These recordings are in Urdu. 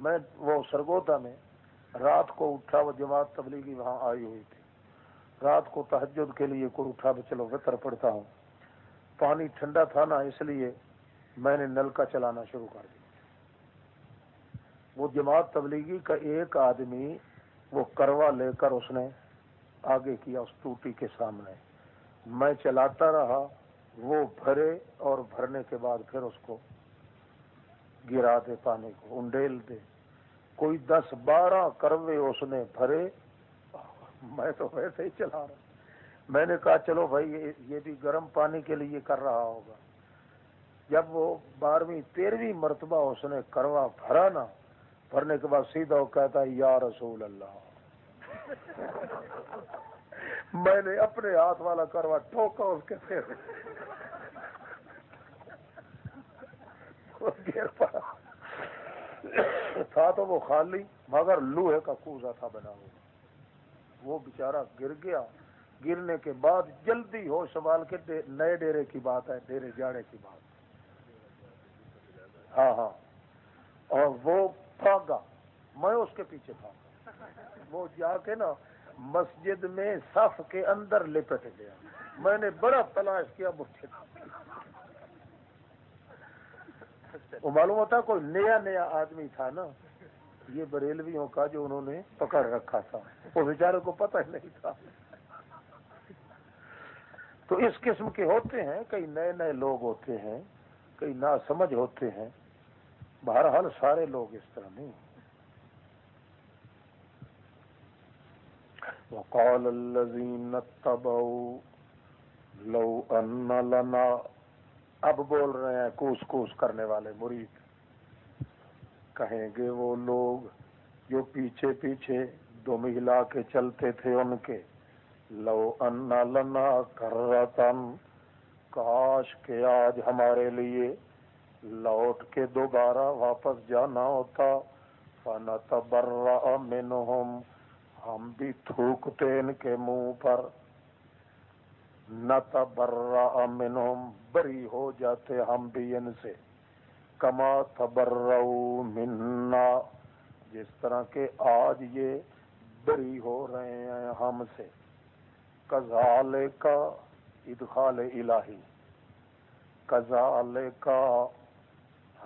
میں وہ سرگوتا میں رات کو اٹھا وہ جماعت تبلیغی وہاں آئی ہوئی تھی۔ رات کو تحجد کے لیے کوئی اٹھا میں چلو وطر پڑتا ہوں۔ پانی ٹھنڈا تھا نا، اس لیے میں نے نل کا چلانا شروع کر دیا۔ وہ جماعت تبلیغی کا ایک آدمی وہ کروا لے کر اس نے آگے کیا اس ٹوٹی کے سامنے۔ میں چلاتا رہا، وہ بھرے اور بھرنے کے بعد پھر اس کو گرا دے پانی کو، انڈیل دے۔ کوئی دس بارہ کروے اس نے بھرے۔ میں تو ویسے ہی چلا رہا۔ میں نے کہا، چلو بھائی، یہ بھی گرم پانی کے لیے کر رہا ہوگا۔ جب وہ بارہویں، تیرہویں مرتبہ اس نے کروا بھرا نا، بھرنے کے بعد سیدھا وہ کہتا ہے، یا رسول اللہ۔ میں نے اپنے ہاتھ والا کروا ٹھوکا اس کے پھر۔ تھا تو وہ خالی، مگر لوہے کا کوزا تھا بنا ہوا۔ وہ بےچارا گر گیا۔ گرنے کے بعد جلدی ہو سوال کے نئے ڈیرے کی بات ہے، ڈیرے جانے کی بات۔ ہاں ہاں۔ اور وہ بھاگا۔ میں اس کے پیچھے بھاگا وہ جا کے نا مسجد میں صف کے اندر لپٹ گیا۔ میں نے بڑا تلاش کیا مجھے وہ معلوم ہوتا کوئی نیا نیا آدمی تھا نا، یہ بریلویوں کا جو انہوں نے پکڑ رکھا تھا، وہ بیچارے کو پتہ ہی نہیں تھا۔ تو اس قسم کے ہوتے ہیں، کئی نئے نئے لوگ ہوتے ہیں، کئی نا سمجھ ہوتے ہیں۔ بہرحال سارے لوگ اس طرح نہیں۔ وقال الذين اتبعوا لو ان لنا اب بول رہے ہیں کوس کوس کرنے والے مرید۔ کہیں گے وہ لوگ جو پیچھے پیچھے دو مہلا کے چلتے تھے ان کے۔ لو ان لنا کرتن۔ کاش کے آج ہمارے لیے لوٹ کے دوبارہ واپس جانا ہوتا۔ فن تبر منہم۔ ہم بھی تھوکتے ان کے منہ پر۔ نہ تبرا منہم، بری ہو جاتے ہم بھی ان سے۔ کما تبر منا، جس طرح کے آج یہ بری ہو رہے ہیں ہم سے۔ کزال کا ادخال الہی۔ کزال کا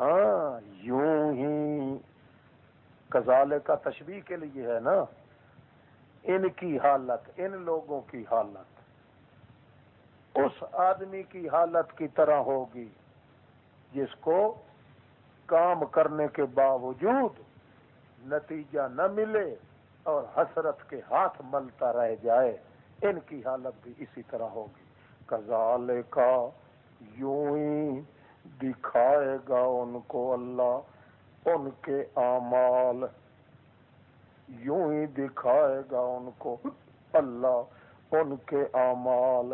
ہاں یوں ہی۔ کزال کا تشبیح کے لیے ہے نا۔ ان کی حالت، ان لوگوں کی حالت۔ اس آدمی کی حالت کی طرح ہوگی جس کو کام کرنے کے باوجود نتیجہ نہ ملے اور حسرت کے ہاتھ ملتا رہ جائے۔ ان کی حالت بھی اسی طرح ہوگی۔ کزال کا یوں ہی دکھائے گا ان کو اللہ، ان کے اعمال۔ یوں ہی دکھائے گا ان کو اللہ، ان کے اعمال۔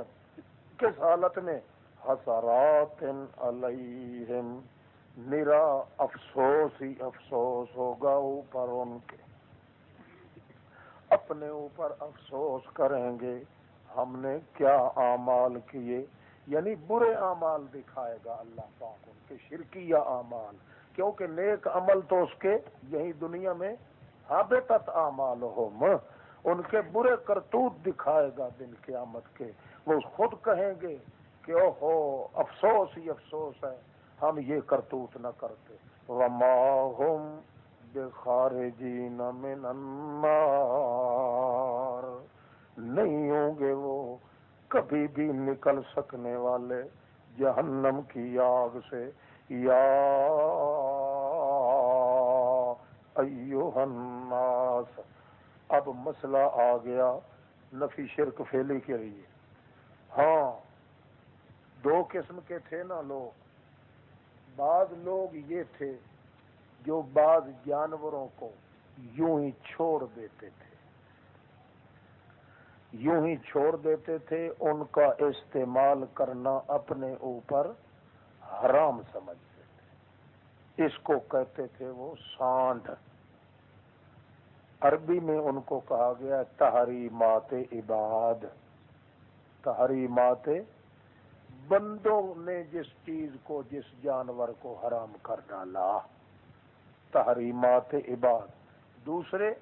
کس حالت میں؟ حسرات علیہم نرا افسوس ہی افسوس ہوگا اوپر ان کے۔ اپنے اوپر افسوس کریں گے۔ ہم نے کیا اعمال کیے؟ یعنی برے اعمال دکھائے گا اللہ پاک ان کے، شرکیہ اعمال۔ کیونکہ نیک عمل تو اس کے، یہی دنیا میں حابطت اعمال ہو ان کے برے کرتوت دکھائے گا دن قیامت کے۔ وہ خود کہیں گے کہ او ہو افسوس ہی افسوس ہے، ہم یہ کرتوت نہ کرتے۔ وما ہم بخارجین من النار۔ نہیں ہوں گے وہ کبھی بھی نکل سکنے والے جہنم کی آگ سے۔ یا ایوہ الناس اب مسئلہ آ گیا۔ نفی شرک فیلی کے لیے ہاں دو قسم کے تھے نا لوگ۔ بعض لوگ یہ تھے جو بعض جانوروں کو یوں ہی چھوڑ دیتے تھے۔ یوں ہی چھوڑ دیتے تھے، ان کا استعمال کرنا اپنے اوپر حرام سمجھتے تھے۔ اس کو کہتے تھے وہ سانڈ۔ عربی میں ان کو کہا گیا تحریمات عباد۔ تحریمات بندوں نے جس چیز کو، جس جانور کو حرام کر ڈالا، تحریمات عباد۔ دوسرے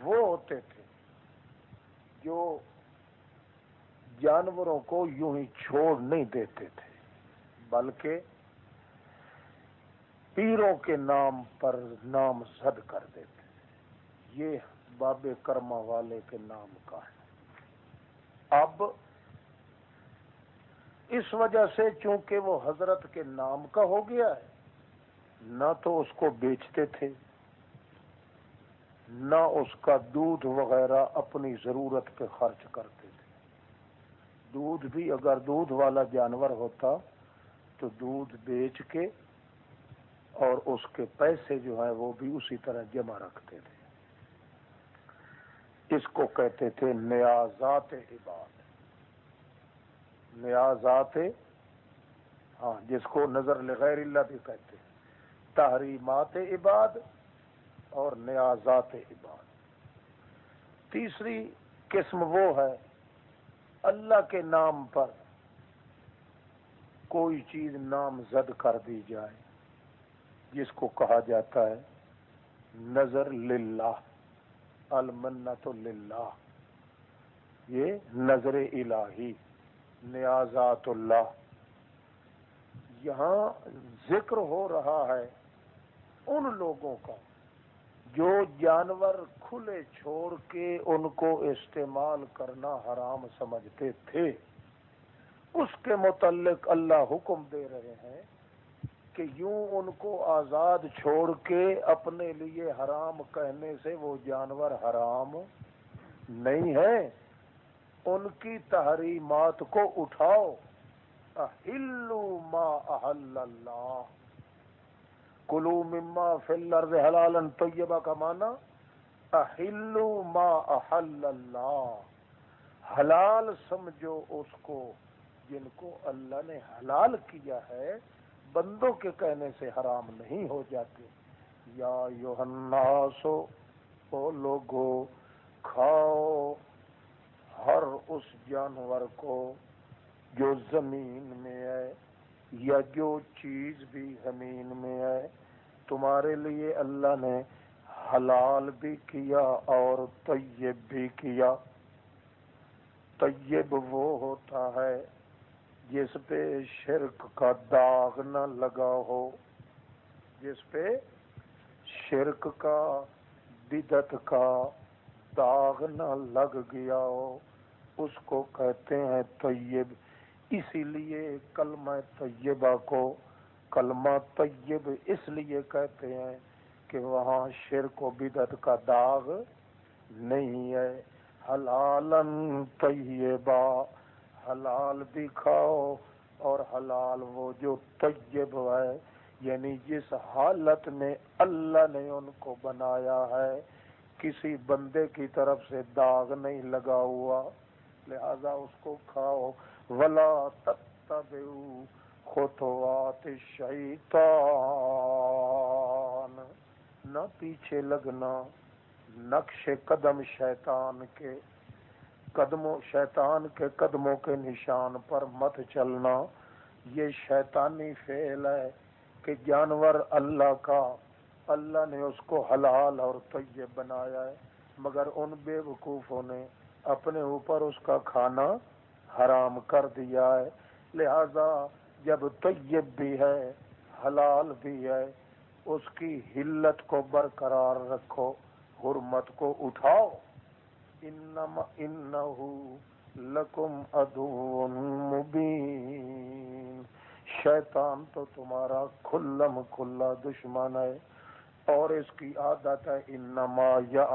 وہ ہوتے تھے جو جانوروں کو یوں ہی چھوڑ نہیں دیتے تھے، بلکہ پیروں کے نام پر نام زد کر دیتے۔ یہ باب کرما والے کے نام کا ہے۔ اب اس وجہ سے چونکہ وہ حضرت کے نام کا ہو گیا ہے، نہ تو اس کو بیچتے تھے، نہ اس کا دودھ وغیرہ اپنی ضرورت پہ خرچ کرتے تھے۔ دودھ بھی اگر دودھ والا جانور ہوتا تو دودھ بیچ کے اور اس کے پیسے جو ہیں وہ بھی اسی طرح جمع رکھتے تھے۔ اس کو کہتے تھے نیازات عباد۔ نیازات ہاں جس کو نظر لغیر اللہ بھی کہتے ہیں۔ تحریمات عباد اور نیازات عباد۔ تیسری قسم وہ ہے، اللہ کے نام پر کوئی چیز نام زد کر دی جائے، جس کو کہا جاتا ہے نظر للہ۔ المنت للہ، یہ نظر الہی، نیازات اللہ۔ یہاں ذکر ہو رہا ہے ان لوگوں کا جو جانور کھلے چھوڑ کے ان کو استعمال کرنا حرام سمجھتے تھے۔ اس کے متعلق اللہ حکم دے رہے ہیں کہ یوں ان کو آزاد چھوڑ کے اپنے لیے حرام کہنے سے وہ جانور حرام نہیں ہے ان کی تحریمات کو اٹھاؤ۔ ما احل اللہ۔ کلو مما فل حلالن طیبہ کا معنی اہلو ما احل اللہ۔ حلال سمجھو اس کو جن کو اللہ نے حلال کیا ہے۔ بندوں کے کہنے سے حرام نہیں ہو جاتے۔ یا یو او لوگو، کھاؤ ہر اس جانور کو جو زمین میں ہے یا جو چیز بھی زمین میں ہے۔ تمہارے لیے اللہ نے حلال بھی کیا اور طیب بھی کیا۔ طیب وہ ہوتا ہے جس پہ شرک کا داغ نہ لگا ہو، جس پہ شرک کا بدت کا داغ نہ لگ گیا ہو، اس کو کہتے ہیں طیب۔ اسی لیے کلمہ طیبہ کو کلمہ طیب اس لیے کہتے ہیں کہ وہاں شرک و بدت کا داغ نہیں ہے۔ حلال طیبہ۔ حلال بھی کھاؤ اور حلال وہ جو طیب ہے یعنی جس حالت میں اللہ نے ان کو بنایا ہے، کسی بندے کی طرف سے داغ نہیں لگا ہوا، لہذا اس کو کھاؤ۔ ولا تتبعوا خطوات الشیطان نہ پیچھے لگنا، نقش قدم شیطان کے۔ قدموں، شیطان کے قدموں کے نشان پر مت چلنا۔ یہ شیطانی فعل ہے کہ جانور اللہ کا، اللہ نے اس کو حلال اور طیب بنایا ہے، مگر ان بے وقوفوں نے اپنے اوپر اس کا کھانا حرام کر دیا ہے۔ لہذا جب طیب بھی ہے، حلال بھی ہے، اس کی حلت کو برقرار رکھو، حرمت کو اٹھاؤ۔ انہو لکم ادو مبین شیطان تو تمہارا کھلم کھلا دشمن ہے اور اس کی عادت ہے انما یا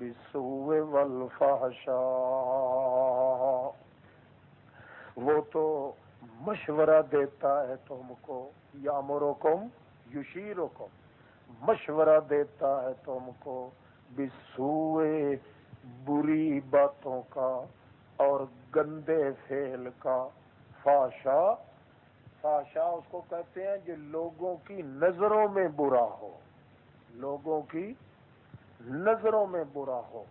بسوء والفحشاء. وہ تو مشورہ دیتا ہے تم کو یا مرکم یشیرو مشورہ دیتا ہے تم کو بسوئے بری باتوں کا اور گندے فیل کا فاشا۔ فاشا اس کو کہتے ہیں جو لوگوں کی نظروں میں برا ہو۔ لوگوں کی نظروں میں برا ہو۔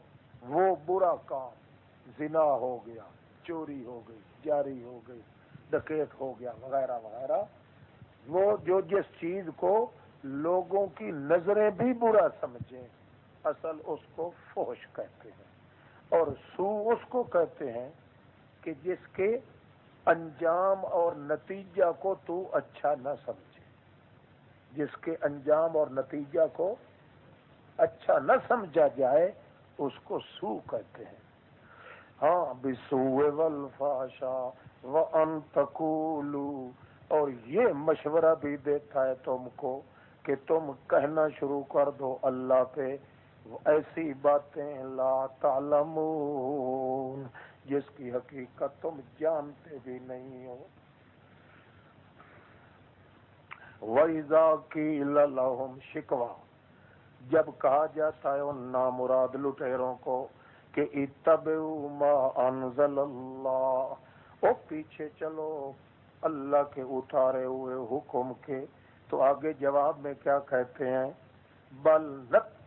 وہ برا کام، زنا ہو گیا، چوری ہو گئی، جاری ہو گئی، ڈکیت ہو گیا، وغیرہ وغیرہ۔ وہ جو جس چیز کو لوگوں کی نظریں بھی برا سمجھیں اصل اس کو فوش کہتے ہیں۔ اور سو اس کو کہتے ہیں کہ جس کے انجام اور نتیجہ کو تو اچھا نہ سمجھے۔ جس کے انجام اور نتیجہ کو اچھا نہ سمجھا جائے، اس کو سو کہتے ہیں۔ ہاں بسو ولفاشا و انتقولو اور یہ مشورہ بھی دیتا ہے تم کو کہ تم کہنا شروع کر دو اللہ پہ ایسی باتیں لا تعلمون جس کی حقیقت تم جانتے بھی نہیں ہو۔ ویزا کی لہم شکوا جب کہا جاتا ہے ان نامراد لٹیروں کو کہ ما انزل اللہ، او پیچھے چلو، اللہ کے اتارے ہوئے حکم کے۔ تو آگے جواب میں کیا کہتے ہیں؟ بل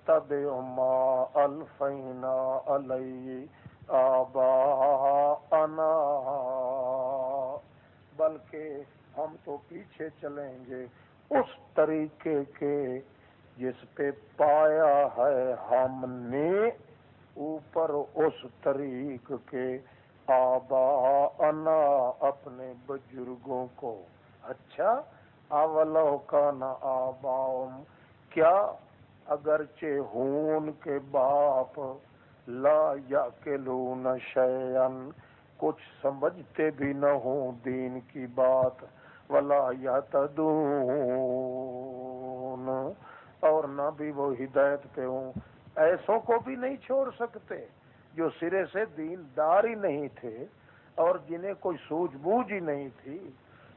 نتب ما الفینا علی آبا انا بلکہ ہم تو پیچھے چلیں گے اس طریقے کے جس پہ پایا ہے ہم نے اوپر اس طریق کے آبا انا اپنے بزرگوں کو۔ اچھا اولو کا نہ آبا کیا اگرچہ ہون کے باپ لا یا کے لون شیئن کچھ سمجھتے بھی نہ ہوں دین کی بات، ولا یا تدون اور نہ بھی وہ ہدایت پہ ہوں۔ ایسوں کو بھی نہیں چھوڑ سکتے جو سرے سے دین دار ہی نہیں تھے اور جنہیں کوئی سوجھ بوجھ ہی نہیں تھی۔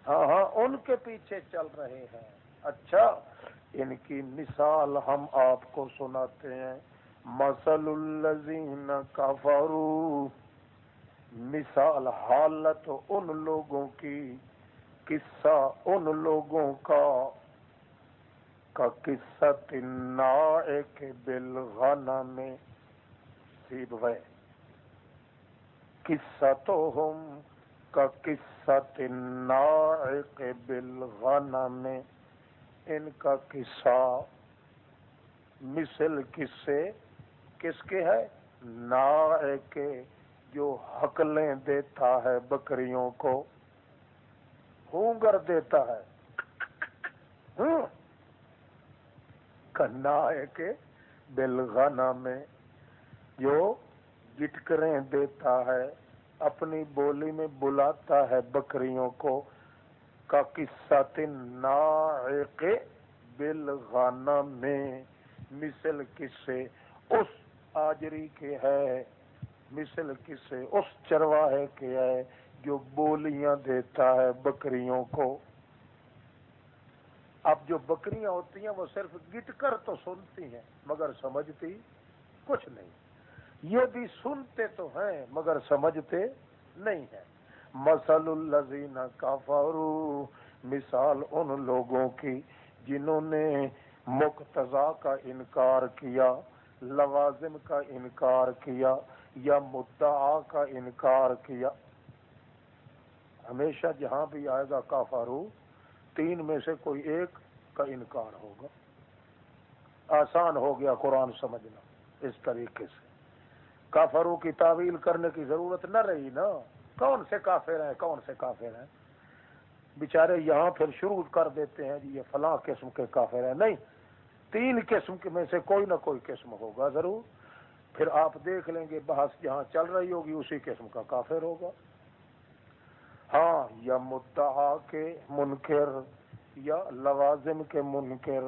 ہاں ہاں ان کے پیچھے چل رہے ہیں۔ اچھا ان کی مثال ہم آپ کو سناتے ہیں۔ مسل الزین کفرو مثال حالت ان لوگوں کی، قصہ ان لوگوں کا۔ کا قصہ تنا ایک بلغانا میں سیب ہے۔ قصہ تو ہم، کا قصہ تنا ایک بلغانا میں ان کا قصہ، مثل قصے کس کے ہے؟ نا کے، جو حقلیں دیتا ہے بکریوں کو۔ ہونگر دیتا ہے۔ کنا ہے کہ بلغنا میں جو گٹکریں دیتا ہے، اپنی بولی میں بلاتا ہے بکریوں کو۔ کا قصہ تین بلغانا میں۔ مثل کسے اس آجری کے ہے، مثل کسے اس چرواہے کے ہے جو بولیاں دیتا ہے بکریوں کو۔ اب جو بکریاں ہوتی ہیں وہ صرف گٹ کر تو سنتی ہیں، مگر سمجھتی کچھ نہیں۔ یہ بھی سنتے تو ہیں، مگر سمجھتے نہیں ہیں۔ مسل الزین کا مثال ان لوگوں کی جنہوں نے مقتضا کا انکار کیا، لوازم کا انکار کیا یا مدعا کا انکار کیا۔ ہمیشہ جہاں بھی آئے گا کافارو تین میں سے کوئی ایک کا انکار ہوگا۔ آسان ہو گیا قرآن سمجھنا اس طریقے سے۔ کافروں کی تعویل کرنے کی ضرورت نہ رہی نا۔ کون سے کافر ہیں، کون سے کافر ہیں؟ بیچارے یہاں پھر شروع کر دیتے ہیں جی یہ فلاں قسم کے کافر ہیں۔ نہیں، تین قسم کے میں سے کوئی نہ کوئی قسم ہوگا ضرور۔ پھر آپ دیکھ لیں گے، بحث جہاں چل رہی ہوگی، اسی قسم کا کافر ہوگا۔ ہاں یا مدعا کے منکر، یا لوازم کے منکر،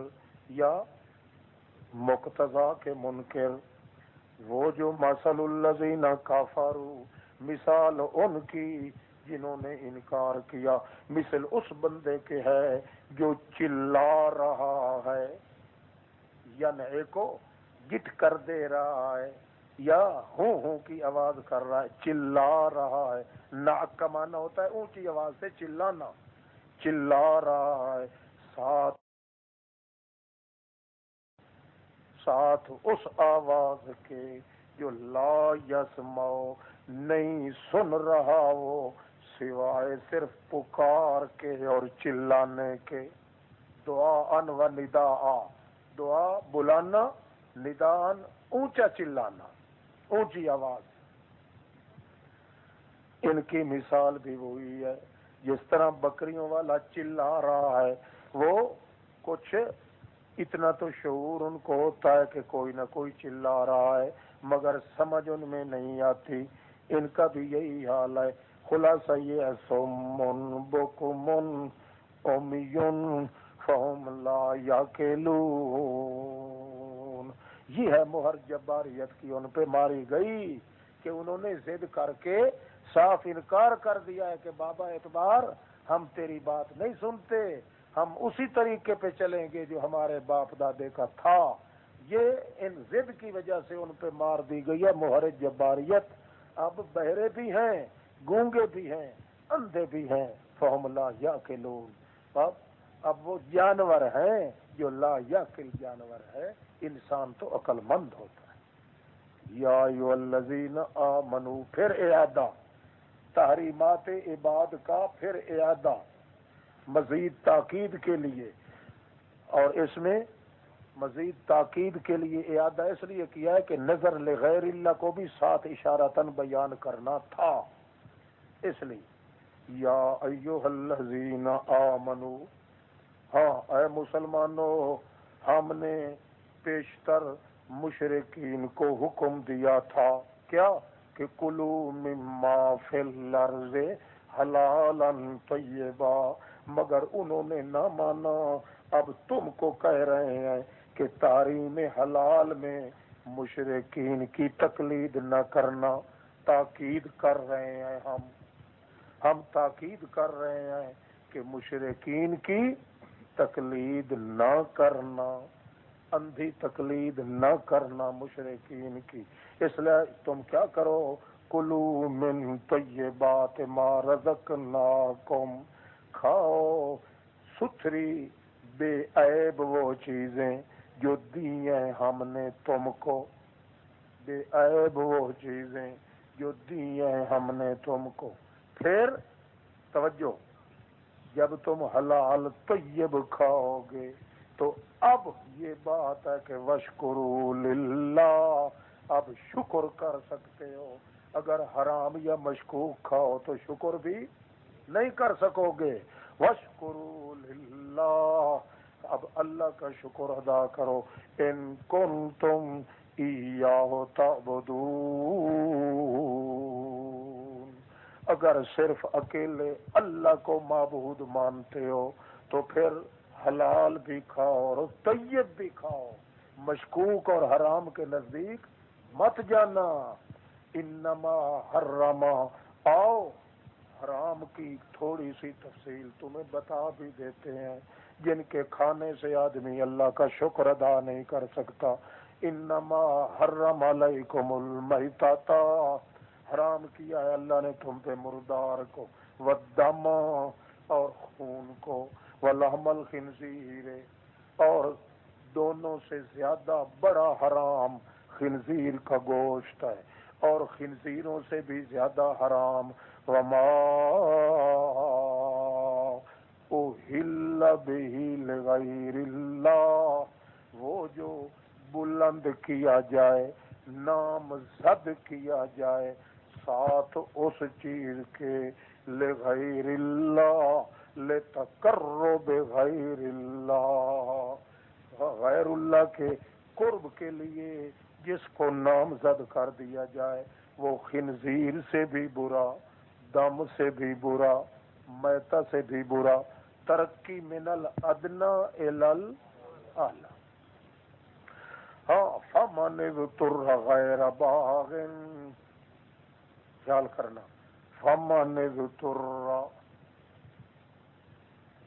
یا مقتضا کے منکر۔ وہ جو مسل الزین کافارو مثال ان کی جنہوں نے انکار کیا۔ مثل اس بندے کے ہے جو چلا رہا ہے یا نئے کو گٹ کر دے رہا ہے، یا ہوں ہوں کی آواز کر رہا ہے، چلا رہا ہے۔ ناک کا مانا ہوتا ہے، اونچی آواز سے چلانا۔ چلا رہا ہے۔ ساتھ ساتھ اس آواز کے جو لا یس نہیں سن رہا وہ، سوائے صرف پکار کے اور چلانے کے۔ دعا ان و ندا دعا بلانا، ندان اونچا چلانا، اونچی آواز۔ ان کی مثال بھی وہی ہے، جس طرح بکریوں والا چلا رہا ہے، وہ کچھ اتنا تو شعور ان کو ہوتا ہے کہ کوئی نہ کوئی چلا رہا ہے، مگر سمجھ ان میں نہیں آتی۔ ان کا بھی یہی حال ہے۔ خلاصہ یہ ہے سومن بکمن اومیون فہم لا یا یہ ہے مہر جباریت کی، ان پہ ماری گئی کہ انہوں نے ضد کر کے صاف انکار کر دیا ہے کہ بابا اعتبار ہم تیری بات نہیں سنتے، ہم اسی طریقے پہ چلیں گے جو ہمارے باپ دادے کا تھا۔ یہ ان ضد کی وجہ سے ان پہ مار دی گئی ہے، مہر جباریت۔ اب بہرے بھی ہیں، گونگے بھی ہیں، اندھے بھی ہیں، فہم لا یا کے لوگ اب اب وہ جانور ہیں جو لا یا کل جانور ہے انسان تو عقل مند ہوتا ہے۔ یا الذین آمنو، پھر اعادہ تحریمات عباد کا پھر اعادہ مزید تاکید کے لیے۔ اور اس میں مزید تاکید کے لیے اعادہ اس لیے کیا ہے کہ نظر لغیر اللہ کو بھی ساتھ اشارہ بیان کرنا تھا۔ اس لیے، یا ایو الذین آمنو ہاں اے مسلمانوں ہم نے پیشتر مشرقین کو حکم دیا تھا۔ کیا؟ کہ کلو مما فی الارض حلالا طیبا، مگر انہوں نے نہ مانا۔ اب تم کو کہہ رہے ہیں کہ تاریم حلال میں مشرقین کی تقلید نہ کرنا تاکید کر رہے ہیں ہم۔ ہم تاکید کر رہے ہیں کہ مشرقین کی تقلید نہ کرنا، اندھی تقلید نہ کرنا مشرقین کی۔ اس لیے تم کیا کرو؟ کلو من طیبات ما رزقناکم۔ کھاؤ، ستھری، بے عیب وہ چیزیں۔ جو دی ہیں ہم نے تم کو بے عیب وہ چیزیں جو دی ہیں ہم نے تم کو۔ پھر توجہ، جب تم حلال طیب کھاؤ گے تو اب یہ بات ہے کہ وشکرو للہ، اب شکر کر سکتے ہو۔ اگر حرام یا مشکوک کھاؤ تو شکر بھی نہیں کر سکو گے وشکرو للہ اب اللہ کا شکر ادا کرو۔ ان کن تم ہوتا اگر صرف اکیلے اللہ کو معبود مانتے ہو، تو پھر حلال بھی کھاؤ اور طیب بھی کھاؤ۔ مشکوک اور حرام کے نزدیک مت جانا۔ انما حرما آؤ، حرام کی تھوڑی سی تفصیل تمہیں بتا بھی دیتے ہیں۔ جن کے کھانے سے آدمی اللہ کا شکر ادا نہیں کر سکتا۔ انما حرم علیکم المیتاتا حرام کیا ہے اللہ نے تم پہ مردار کو ودم اور خون کو، ولحم الخنزیر۔ اور دونوں سے زیادہ بڑا حرام خنزیر کا گوشت ہے۔ اور خنزیروں سے بھی زیادہ حرام۔ وما لغیر اللہ وہ جو بلند کیا جائے، نام زد کیا جائے، ساتھ اس چیز کے لغیر اللہ لے تکرو بغیر اللہ۔ غیر اللہ کے قرب کے لیے جس کو نام زد کر دیا جائے، وہ خنزیر سے بھی برا، دم سے بھی برا میتا سے بھی برا ترقی من الادنا الال ہاں فمن تر غیر باغ۔ خیال کرنا، فمن تر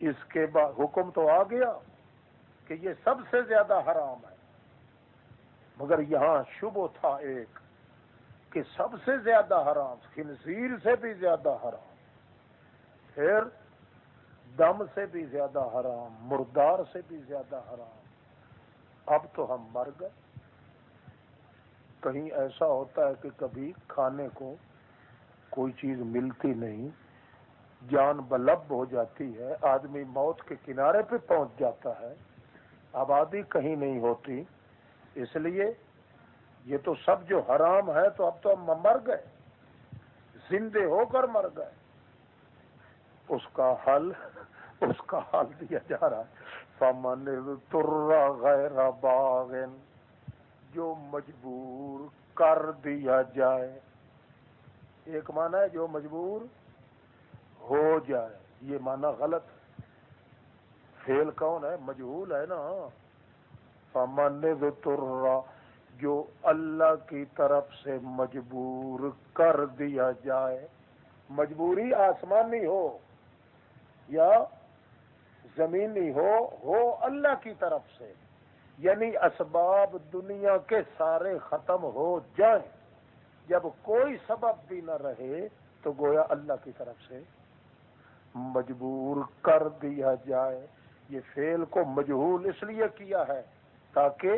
اس کے بعد حکم تو آ گیا کہ یہ سب سے زیادہ حرام ہے۔ مگر یہاں شبو تھا ایک کہ سب سے زیادہ حرام، خنزیر سے بھی زیادہ حرام۔ پھر دم سے بھی زیادہ حرام، مردار سے بھی زیادہ حرام۔ اب تو ہم مر گئے۔ کہیں ایسا ہوتا ہے کہ کبھی کھانے کو کوئی چیز ملتی نہیں، جان بلب ہو جاتی ہے، آدمی موت کے کنارے پہ پہنچ جاتا ہے۔ آبادی کہیں نہیں ہوتی، اس لیے یہ تو سب جو حرام ہے تو اب تو ہم مر گئے۔ زندے ہو کر مر گئے۔ اس کا حل، اس کا حل دیا جا رہا ہے۔ فمن ترا غیر باغن جو مجبور کر دیا جائے۔ ایک مانا ہے جو مجبور ہو جائے، یہ مانا غلط۔ فیل کون ہے؟ مجبور ہے نا۔ فمن ترا جو اللہ کی طرف سے مجبور کر دیا جائے۔ مجبوری آسمانی ہو۔ یا زمینی ہو ہو اللہ کی طرف سے۔ یعنی اسباب دنیا کے سارے ختم ہو جائیں۔ جب کوئی سبب بھی نہ رہے تو گویا اللہ کی طرف سے مجبور کر دیا جائے۔ یہ فیل کو مجہول اس لیے کیا ہے تاکہ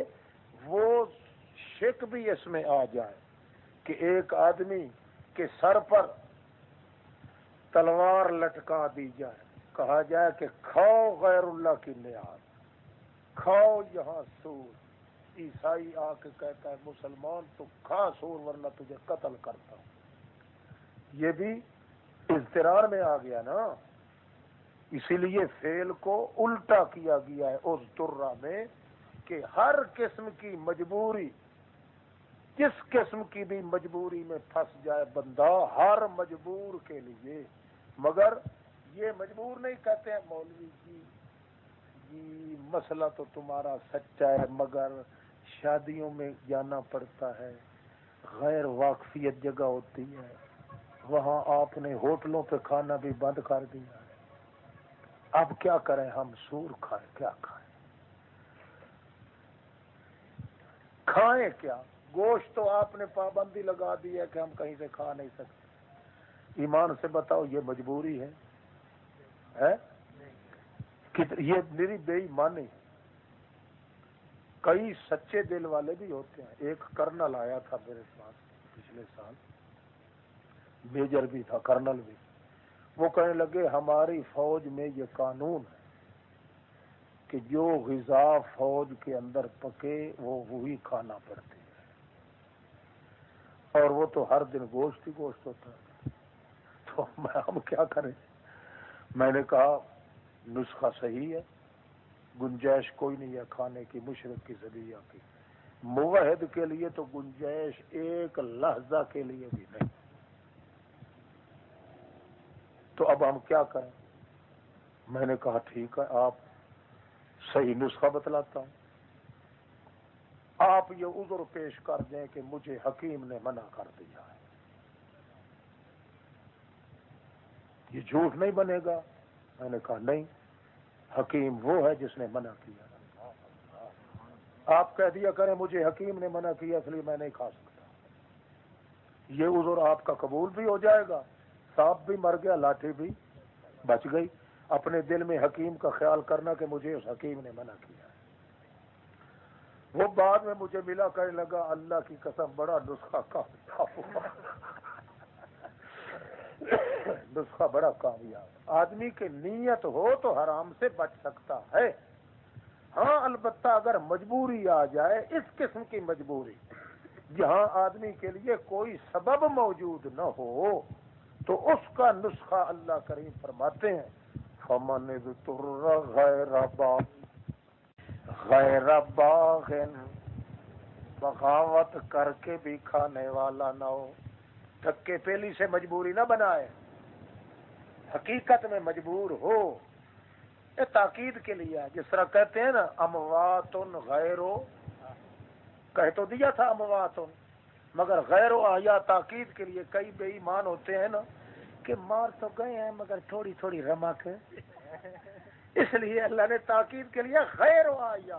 وہ شک بھی اس میں آ جائے کہ ایک آدمی کے سر پر تلوار لٹکا دی جائے۔ کہا جائے کہ کھاؤ غیر اللہ کی نیاز، کھاؤ یہاں سور۔ عیسائی آ کے کہتا ہے، مسلمان تو کھا سور ورنہ تجھے قتل کرتا ہوں۔ یہ بھی اضطرار میں آ گیا نا۔ اسی لیے فیل کو الٹا کیا گیا ہے اس درا میں کہ ہر قسم کی مجبوری، جس قسم کی بھی مجبوری میں پھنس جائے بندہ، ہر مجبور کے لیے۔ مگر یہ مجبور نہیں کہتے ہیں، مولوی جی جی مسئلہ تو تمہارا سچا ہے، مگر شادیوں میں جانا پڑتا ہے، غیر واقفیت جگہ ہوتی ہے۔ وہاں آپ نے ہوٹلوں پہ کھانا بھی بند کر دیا ہے۔ اب کیا کریں ہم؟ سور کھائیں، کیا کھائیں؟ کھائیں کیا؟ گوشت تو آپ نے پابندی لگا دی ہے کہ ہم کہیں سے کھا نہیں سکتے۔ ایمان سے بتاؤ، یہ مجبوری ہے۔ یہ میری بے ایمانی کئی سچے دل والے بھی ہوتے ہیں۔ ایک کرنل آیا تھا میرے پاس پچھلے سال۔ میجر بھی تھا، کرنل بھی۔ وہ کہنے لگے، ہماری فوج میں یہ قانون ہے کہ جو غذا فوج کے اندر پکے، وہ وہی کھانا پڑتی ہے اور وہ تو ہر دن گوشت ہی گوشت ہوتا ہے۔ تو ہم کیا کریں؟ میں نے کہا، نسخہ صحیح ہے، گنجائش کوئی نہیں ہے کھانے کی، مشرق کی زبیہ کی۔ موحد کے لیے تو گنجائش ایک لہجہ کے لیے بھی نہیں۔ تو اب ہم کیا کریں؟ میں نے کہا، ٹھیک ہے، آپ صحیح نسخہ بتلاتا ہوں۔ آپ یہ عذر پیش کر دیں کہ مجھے حکیم نے منع کر دیا ہے۔ یہ جھوٹ نہیں بنے گا۔ میں نے کہا نہیں، حکیم وہ ہے جس نے منع کیا۔ آپ کہہ دیا کریں، مجھے حکیم نے منع کیا، اس لیے میں نہیں کھا سکتا۔ یہ عذر آپ کا قبول بھی ہو جائے گا۔ سانپ بھی مر گیا، لاٹھی بھی بچ گئی۔ اپنے دل میں حکیم کا خیال کرنا کہ مجھے اس حکیم نے منع کیا۔ وہ بعد میں مجھے ملا کرنے لگا، اللہ کی قسم، بڑا نسخہ کافی نسخہ بڑا کامیاب آدمی کی نیت ہو تو حرام سے بچ سکتا ہے۔ ہاں البتہ اگر مجبوری آ جائے، اس قسم کی مجبوری۔ جہاں آدمی کے لیے کوئی سبب موجود نہ ہو تو اس کا نسخہ اللہ کریم فرماتے ہیں۔ فمن غیر غیر باغ۔ بغاوت کر کے بھی کھانے والا نہ ہو۔ دھکے پیلی سے مجبوری نہ بنائے۔ حقیقت میں مجبور ہو۔ یہ تاکید کے لیے جس طرح کہتے ہیں نا اموات غیر کہہ تو دیا تھا اموات مگر غیر و آیا تاکید کے لیے۔ کئی بے ایمان ہوتے ہیں نا کہ مار تو گئے ہیں، مگر تھوڑی تھوڑی رمک اس لیے اللہ نے تاکید کے لیے غیر و آیا۔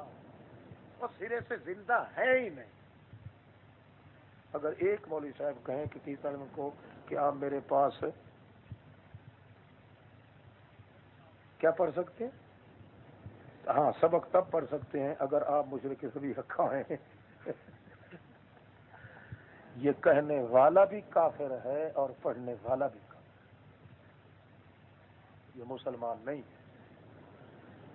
وہ سرے سے زندہ ہے ہی نہیں۔ اگر ایک مولوی صاحب کہیں کہ تیسرا کو کہ آپ میرے پاس کیا پڑھ سکتے ہیں؟ ہاں سبق تب پڑھ سکتے ہیں اگر آپ مجھے کسی بھی رکھا ہے۔ یہ کہنے والا بھی کافر ہے اور پڑھنے والا بھی کافر یہ مسلمان نہیں ہے۔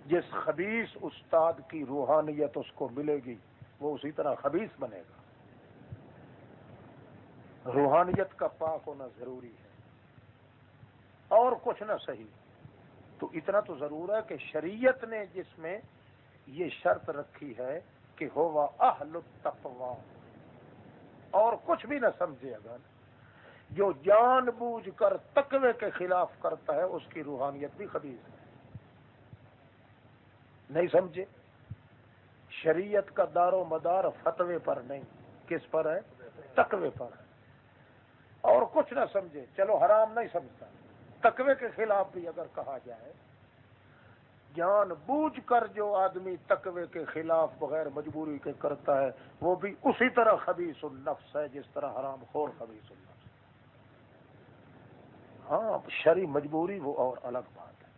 جس خبیص استاد کی روحانیت اس کو ملے گی، وہ اسی طرح خبیص بنے گا۔ روحانیت کا پاک ہونا ضروری ہے۔ اور کچھ نہ صحیح۔ تو اتنا تو ضرور ہے کہ شریعت نے جس میں یہ شرط رکھی ہے کہ ہو اہل التقوا اور کچھ بھی نہ سمجھے اگر، جو جان بوجھ کر تقوی کے خلاف کرتا ہے، اس کی روحانیت بھی خبیص ہے۔ نہیں سمجھے؟ شریعت کا دار و مدار فتوے پر نہیں۔ کس پر ہے؟ تقوی پر ہے۔ اور کچھ نہ سمجھے۔ چلو حرام نہیں سمجھتا۔ تقوی کے خلاف بھی اگر کہا جائے، جان بوجھ کر جو آدمی تقوی کے خلاف بغیر مجبوری کے کرتا ہے، وہ بھی اسی طرح خبیص النفس ہے، جس طرح حرام خور خبیص النفس۔ ہاں شری مجبوری وہ اور الگ بات ہے۔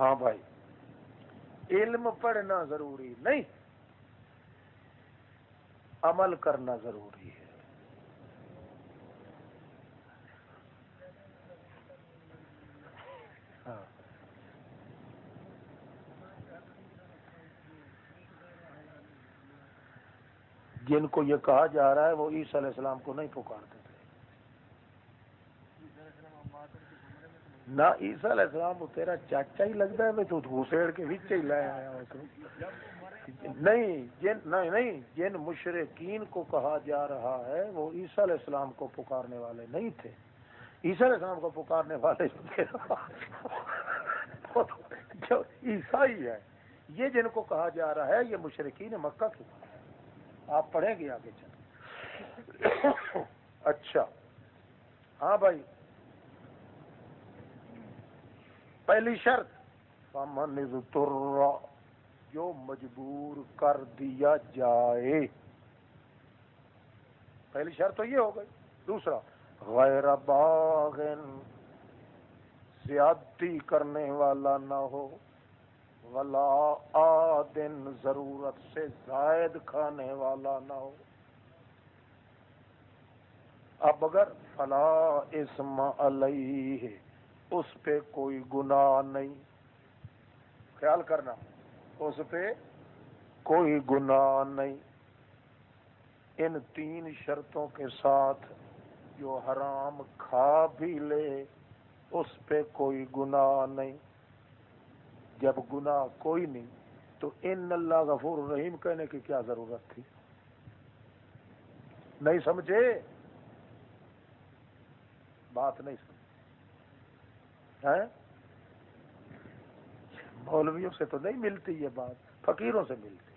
ہاں بھائی، علم پڑھنا ضروری نہیں، عمل کرنا ضروری ہے ہاں جن کو یہ کہا جا رہا ہے وہ عیسی علیہ السلام کو نہیں پکارتے تھے۔ نہ عیسیٰ علیہ السلام وہ تیرا چاچا ہی لگتا ہے تو گھسیڑ کے ہی لایا آیا نہیں، جن، نہیں نہیں، جن مشرقین کو کہا جا رہا ہے، وہ عیسیٰ علیہ السلام کو پکارنے والے نہیں تھے۔ عیسیٰ علیہ السلام کو پکارنے والے جو عیسائی ہے، یہ جن کو کہا جا رہا ہے، یہ مشرقین مکہ کی آپ پڑھیں گے آگے چل اچھا۔ ہاں بھائی۔ پہلی شرط۔ تر جو مجبور کر دیا جائے۔ پہلی شرط تو یہ ہو گئی۔ دوسرا، غیر باغن زیادتی کرنے والا نہ ہو۔ ولا آدن ضرورت سے زائد کھانے والا نہ ہو۔ اب اگر فلا اسم علیہ، اس پہ کوئی گناہ نہیں۔ خیال کرنا، اس پہ کوئی گناہ نہیں۔ ان تین شرطوں کے ساتھ جو حرام کھا بھی لے، اس پہ کوئی گناہ نہیں۔ جب گناہ کوئی نہیں، تو ان اللہ غفور الرحیم کہنے کی کیا ضرورت تھی؟ نہیں سمجھے؟ بات نہیں سمجھے۔ مولویوں سے تو نہیں ملتی یہ بات، فقیروں سے ملتی۔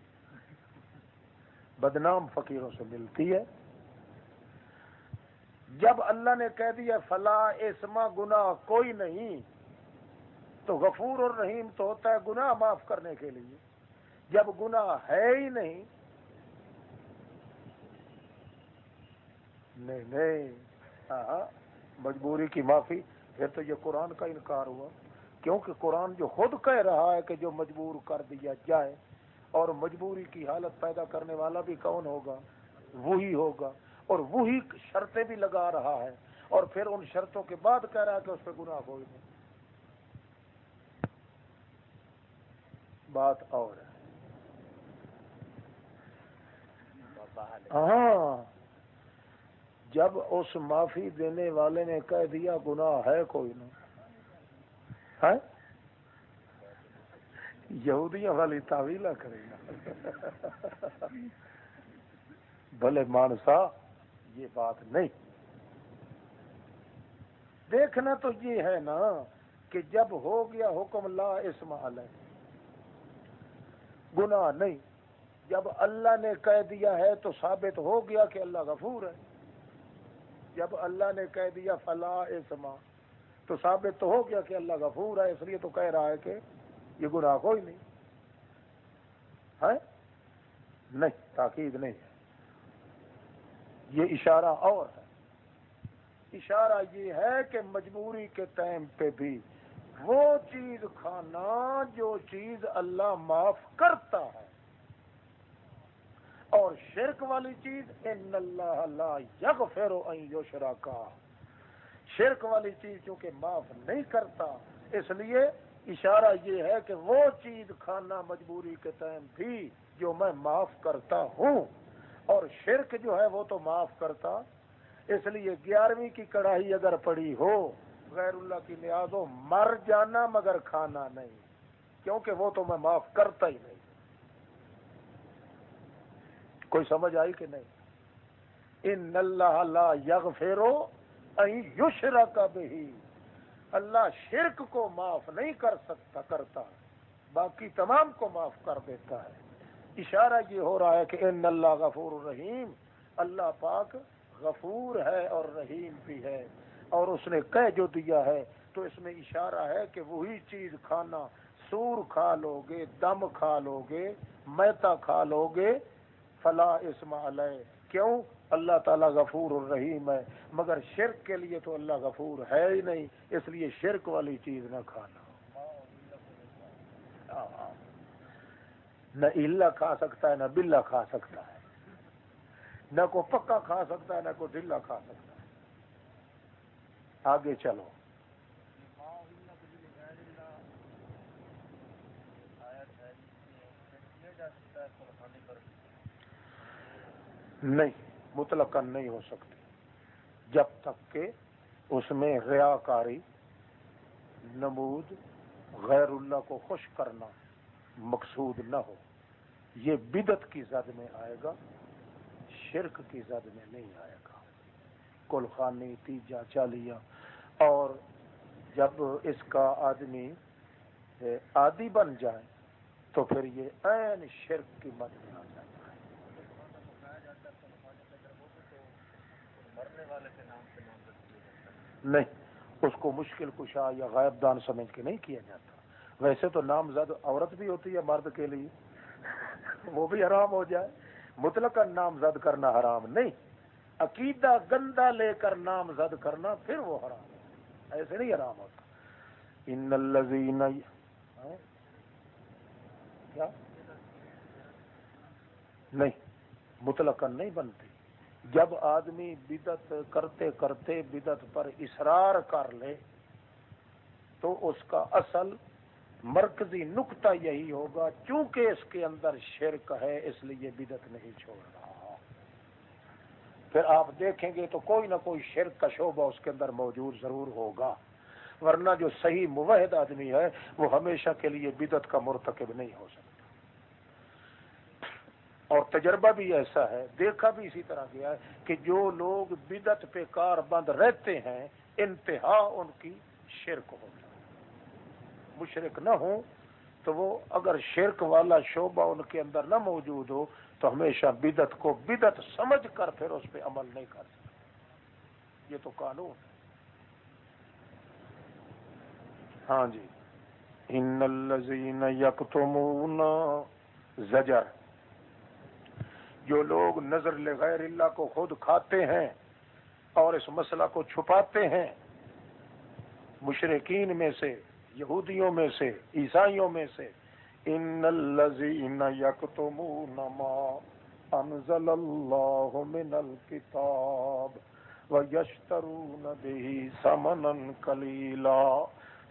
بدنام فقیروں سے ملتی ہے۔ جب اللہ نے کہہ دیا، فلا اسما گنا کوئی نہیں تو غفور اور رحیم تو ہوتا ہے گناہ معاف کرنے کے لیے۔ جب گناہ ہے ہی نہیں نہیں نہیں ہاں مجبوری کی معافی، پھر تو یہ قرآن کا انکار ہوا۔ کیونکہ قرآن جو خود کہہ رہا ہے کہ جو مجبور کر دیا جائے اور مجبوری کی حالت پیدا کرنے والا بھی کون ہوگا؟ وہی ہوگا۔ اور وہی شرطیں بھی لگا رہا ہے۔ اور پھر ان شرطوں کے بعد کہہ رہا ہے کہ اس پہ گناہ کوئی نہیں۔ بات اور ہے۔ ہاں۔ جب اس معافی دینے والے نے کہہ دیا گناہ ہے کوئی نہ یہودیاں والی تعویلا کرے گا۔ بھلے مانسا یہ بات نہیں۔ دیکھنا تو یہ ہے نا کہ جب ہو گیا حکم لا اسم ہے گناہ نہیں۔ جب اللہ نے کہہ دیا ہے تو ثابت ہو گیا کہ اللہ غفور ہے۔ جب اللہ نے کہہ دیا فلا اسما تو ثابت تو ہو گیا کہ اللہ غفور ہے، اس لیے تو کہہ رہا ہے کہ یہ گناہ کوئی نہیں۔ ہے؟ نہیں، تاکید نہیں ہے۔ یہ اشارہ اور ہے۔ اشارہ یہ ہے کہ مجبوری کے ٹائم پہ بھی وہ چیز کھانا جو چیز اللہ معاف کرتا ہے۔ اور شرک والی چیز، ان اللہ لا یغفر ان یشرا کا شرک والی چیز چونکہ معاف نہیں کرتا، اس لیے اشارہ یہ ہے کہ وہ چیز کھانا مجبوری کے ٹائم بھی جو میں معاف کرتا ہوں۔ اور شرک جو ہے وہ تو معاف کرتا، اس لیے گیارہویں کی کڑھائی اگر پڑی ہو غیر اللہ کی نیاز ہو مر جانا مگر کھانا نہیں۔ کیونکہ وہ تو میں معاف کرتا ہی نہیں۔ کوئی سمجھ آئی کہ نہیں؟ ان اللہ لا یگ فیرو یشرا بھی اللہ شرک کو معاف نہیں کر سکتا، کرتا۔ باقی تمام کو معاف کر دیتا ہے۔ اشارہ یہ ہو رہا ہے کہ ان اللہ غفور الرحیم۔ اللہ پاک غفور ہے اور رحیم بھی ہے۔ اور اس نے کہہ جو دیا ہے، تو اس میں اشارہ ہے کہ وہی چیز کھانا، سور کھا لو گے دم کھا لو گے میتا کھا لو گے فلا اسم علیہ۔ کیوں؟ اللہ تعالیٰ غفور الرحیم ہے۔ مگر شرک کے لیے تو اللہ غفور ہے ہی نہیں، اس لیے شرک والی چیز نہ کھانا۔ نہ اللہ کھا سکتا ہے، نہ بلا کھا سکتا ہے۔ نہ کو پکا کھا سکتا ہے، نہ کو ڈلا کھا سکتا ہے۔ آگے چلو۔ نہیں مطلق نہیں ہو سکتی۔ جب تک کہ اس میں ریاکاری، نمود، غیر اللہ کو خوش کرنا مقصود نہ ہو۔ یہ بدت کی زد میں آئے گا، شرک کی زد میں نہیں آئے گا۔ کل خانی تیجا چالیا اور جب اس کا آدمی عادی بن جائے تو پھر یہ عین شرک کی مد میں آ جاتا ہے۔ نہیں، اس کو مشکل کشا یا غائب دان سمجھ کے نہیں کیا جاتا۔ ویسے تو نام زد عورت بھی ہوتی ہے مرد کے لیے، وہ بھی حرام ہو جائے۔ مطلق نام زد کرنا حرام نہیں، عقیدہ گندا لے کر نام زد کرنا پھر وہ حرام۔ ہے ایسے نہیں حرام ہوتا۔ ان الزین کیا؟ نہیں مطلق نہیں بنتی۔ جب آدمی بدت کرتے کرتے بدت پر اصرار کر لے تو اس کا اصل مرکزی نقطہ یہی ہوگا چونکہ اس کے اندر شرک ہے اس لیے بدت نہیں چھوڑ رہا پھر آپ دیکھیں گے تو کوئی نہ کوئی شرک کا شعبہ اس کے اندر موجود ضرور ہوگا۔ ورنہ جو صحیح موحد آدمی ہے، وہ ہمیشہ کے لیے بدت کا مرتکب نہیں ہو سکتا۔ اور تجربہ بھی ایسا ہے، دیکھا بھی اسی طرح گیا ہے کہ جو لوگ بدت پہ کار بند رہتے ہیں، انتہا ان کی شرک ہوتا مشرق نہ ہوں تو وہ اگر شرک والا شعبہ ان کے اندر نہ موجود ہو تو ہمیشہ بدت کو بدت سمجھ کر پھر اس پہ عمل نہیں کر سکتے۔ یہ تو قانون ہے۔ ہاں جی۔ ان الزین یکتمون زجر۔ جو لوگ نظر لغیر اللہ کو خود کھاتے ہیں اور اس مسئلہ کو چھپاتے ہیں مشرقین میں سے، یہودیوں میں سے، عیسائیوں میں سے ان الذین یکتمون ما انزل اللہ من الكتاب ویشترون به ثمنا قلیلا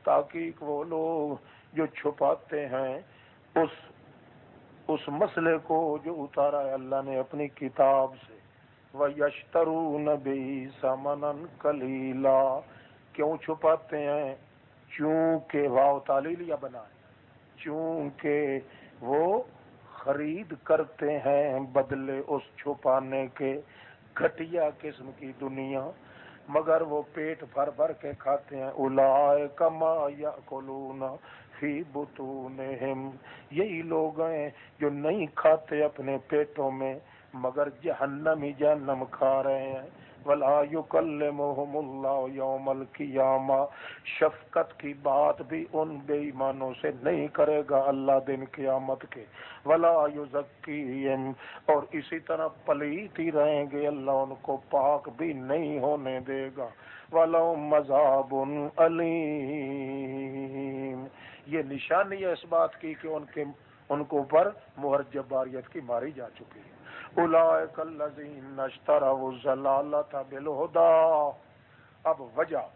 تاکہ وہ لوگ جو چھپاتے ہیں، اس اس مسئلے کو جو اتارا ہے اللہ نے اپنی کتاب سے۔ وہ یشترون بھی سمن کلیلا کیوں چھپاتے ہیں؟ چونکہ واؤ تالیلیا بنائے چونکہ وہ خرید کرتے ہیں بدلے اس چھپانے کے گھٹیا قسم کی دنیا، مگر وہ پیٹ بھر بھر کے کھاتے ہیں۔ الا کما یا فی بطونہم۔ یہی لوگ ہیں جو نہیں کھاتے اپنے پیٹوں میں، مگر جہنم ہی جہنم کھا رہے ہیں۔ ولا یکلمہم اللہ یوم القیامہ شفقت کی بات بھی ان بے ایمانوں سے نہیں کرے گا اللہ دن قیامت کے۔ ولا یزکیہم اور اسی طرح پلیت ہی رہیں گے اللہ، ان کو پاک بھی نہیں ہونے دے گا۔ ولو مذاب علیم یہ نشانی ہے اس بات کی کہ ان کے، ان کو اوپر مہر جباریت کی ماری جا چکی ہے۔ الذین اشتروا الضلالۃ بالهدى اب وجہ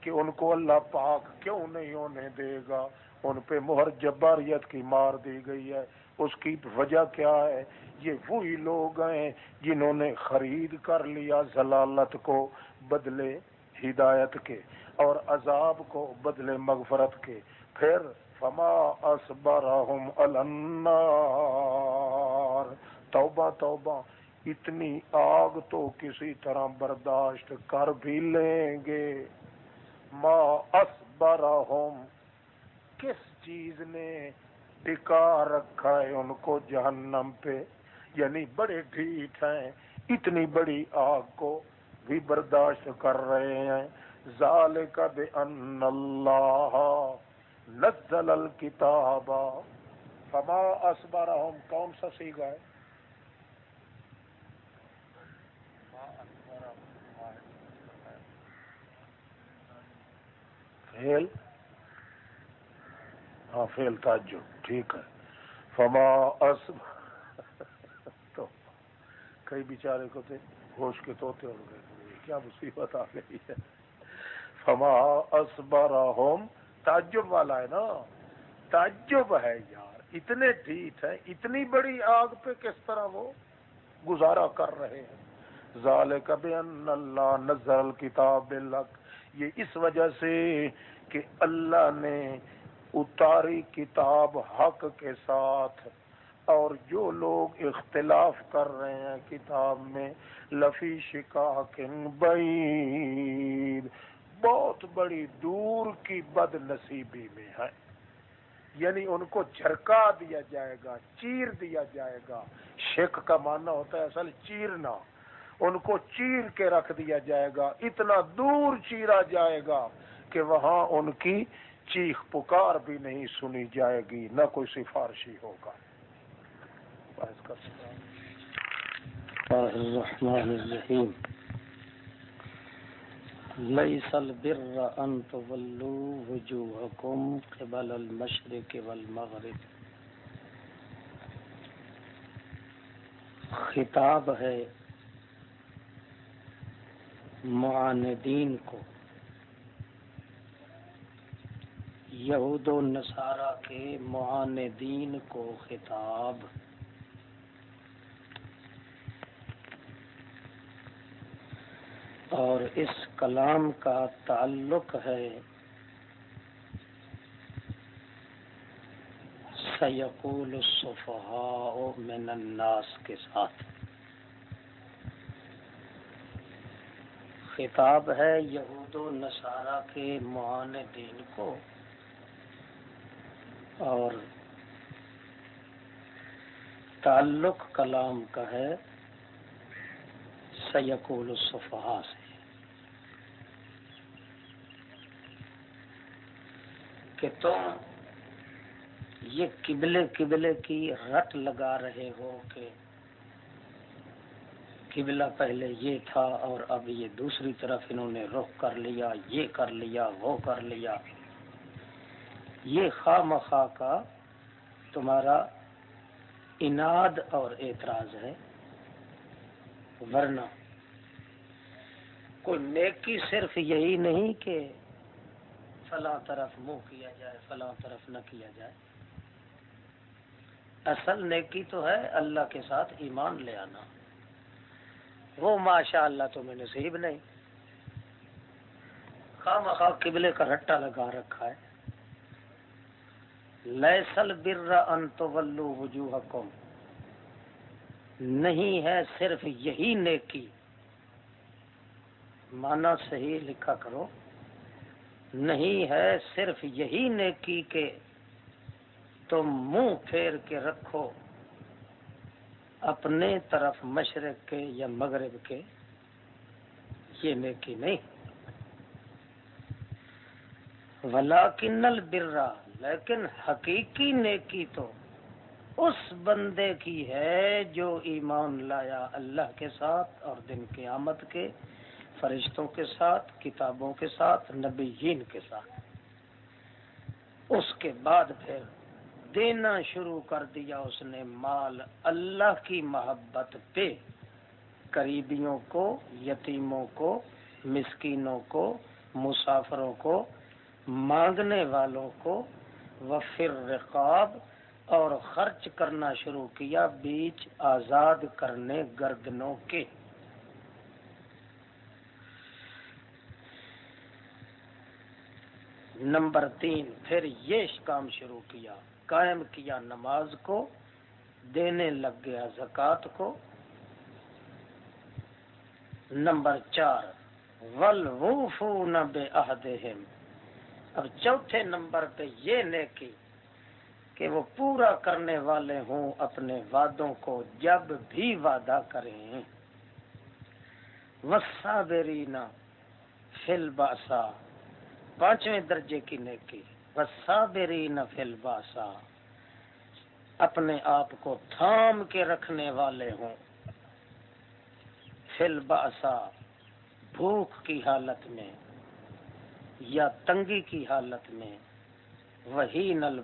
کہ ان کو اللہ پاک کیوں نہیں ہونے دے گا؟ ان پہ مہر جباریت کی مار دی گئی ہے۔ اس کی وجہ کیا ہے؟ یہ وہی لوگ ہیں جنہوں نے خرید کر لیا ضلالت کو بدلے ہدایت کے اور عذاب کو بدلے مغفرت کے۔ پھر فما اسبرہم النار۔ توبہ توبہ، اتنی آگ تو کسی طرح برداشت کر بھی لیں گے۔ ما اسبرہم کس چیز نے ٹکا رکھا ہے ان کو جہنم پہ؟ یعنی بڑے ڈھیٹ ہیں، اتنی بڑی آگ کو بھی برداشت کر رہے ہیں۔ ذالک بان اللہ نزل الکتاب فما اسبرہم کون سا سیگا ہے؟ فیل ہاں فیل تعجب، ٹھیک ہے۔ فما اسب تو کئی بیچارے کو تھے ہوش کے توتے ہو گئے۔ کیا مصیبت آ گئی ہے؟ فما اسبرہم، تعجب والا ہے نا۔ تعجب ہے یار، اتنے ڈھیٹ ہے اتنی بڑی آگ پہ کس طرح وہ گزارا کر رہے ہیں۔ ذالک بان اللہ نزل الکتاب بالحق۔ یہ اس وجہ سے کہ اللہ نے اتاری کتاب حق کے ساتھ اور جو لوگ اختلاف کر رہے ہیں کتاب میں، لفی شکا بعید بہت بڑی دور کی بد نصیبی میں ہے یعنی ان کو جھرکا دیا جائے گا، چیر دیا جائے گا۔ شک کا ماننا ہوتا ہے اصل چیرنا۔ ان کو چیر کے رکھ دیا جائے گا، اتنا دور چیرا جائے گا کہ وہاں ان کی چیخ پکار بھی نہیں سنی جائے گی، نہ کوئی سفارشی ہوگا۔ الرحمن الرحیم۔ ليس البر ان تولوا وجوهكم قبل المشرق والمغرب۔ خطاب ہے معاندین کو۔ یہود و نصارہ کے معاندین کو خطاب۔ اور اس کلام کا تعلق ہے سیقول الصفحاء من الناس کے ساتھ۔ خطاب ہے یہود و نصارہ کے معاندین کو۔ اور تعلق کلام کا ہے سیقول الصفحا سے۔ کہ تم یہ قبلے قبلے کی رٹ لگا رہے ہو کہ قبلہ پہلے یہ تھا اور اب یہ دوسری طرف انہوں نے رخ کر لیا، یہ کر لیا، وہ کر لیا۔ یہ خواہ مخواہ کا تمہارا اناد اور اعتراض ہے۔ ورنہ کوئی نیکی صرف یہی نہیں کہ فلاں طرف منہ کیا جائے، فلاں طرف نہ کیا جائے۔ اصل نیکی تو ہے اللہ کے ساتھ ایمان لے آنا۔ وہ ماشاء اللہ تمہیں نصیب نہیں۔ خواہ قبلے کا رٹا لگا رکھا ہے۔ لیسل بر ان تولو نہیں ہے صرف یہی نیکی۔ مانا صحیح لکھا کرو۔ نہیں ہے صرف یہی نیکی کہ تم منہ پھیر کے رکھو۔ اپنے طرف مشرق کے یا مغرب کے یہ نیکی نہیں۔ ولا کنل برا لیکن حقیقی نیکی تو اس بندے کی ہے جو ایمان لایا اللہ کے ساتھ اور دن قیامت کے، فرشتوں کے ساتھ، کتابوں کے ساتھ، نبیین کے ساتھ۔ اس کے بعد پھر دینا شروع کر دیا اس نے مال اللہ کی محبت پہ۔ قریبیوں کو، یتیموں کو، مسکینوں کو، مسافروں کو، مانگنے والوں کو وفر رقاب اور خرچ کرنا شروع کیا بیچ آزاد کرنے گردنوں کے۔ نمبر تین، پھر یہ کام شروع کیا۔ قائم کیا نماز کو، دینے لگ گیا زکوٰۃ کو۔ نمبر چار ول بے عہدہم اب چوتھے نمبر پہ یہ نیکی کہ وہ پورا کرنے والے ہوں، اپنے وعدوں کو جب بھی وعدہ کریں۔ وسا بیرینا فل باسا پانچویں درجے کی نیکی۔ وسا بیرینا فلباسا اپنے آپ کو تھام کے رکھنے والے ہوں۔ فل باسا بھوک کی حالت میں یا تنگی کی حالت میں۔ وہی نل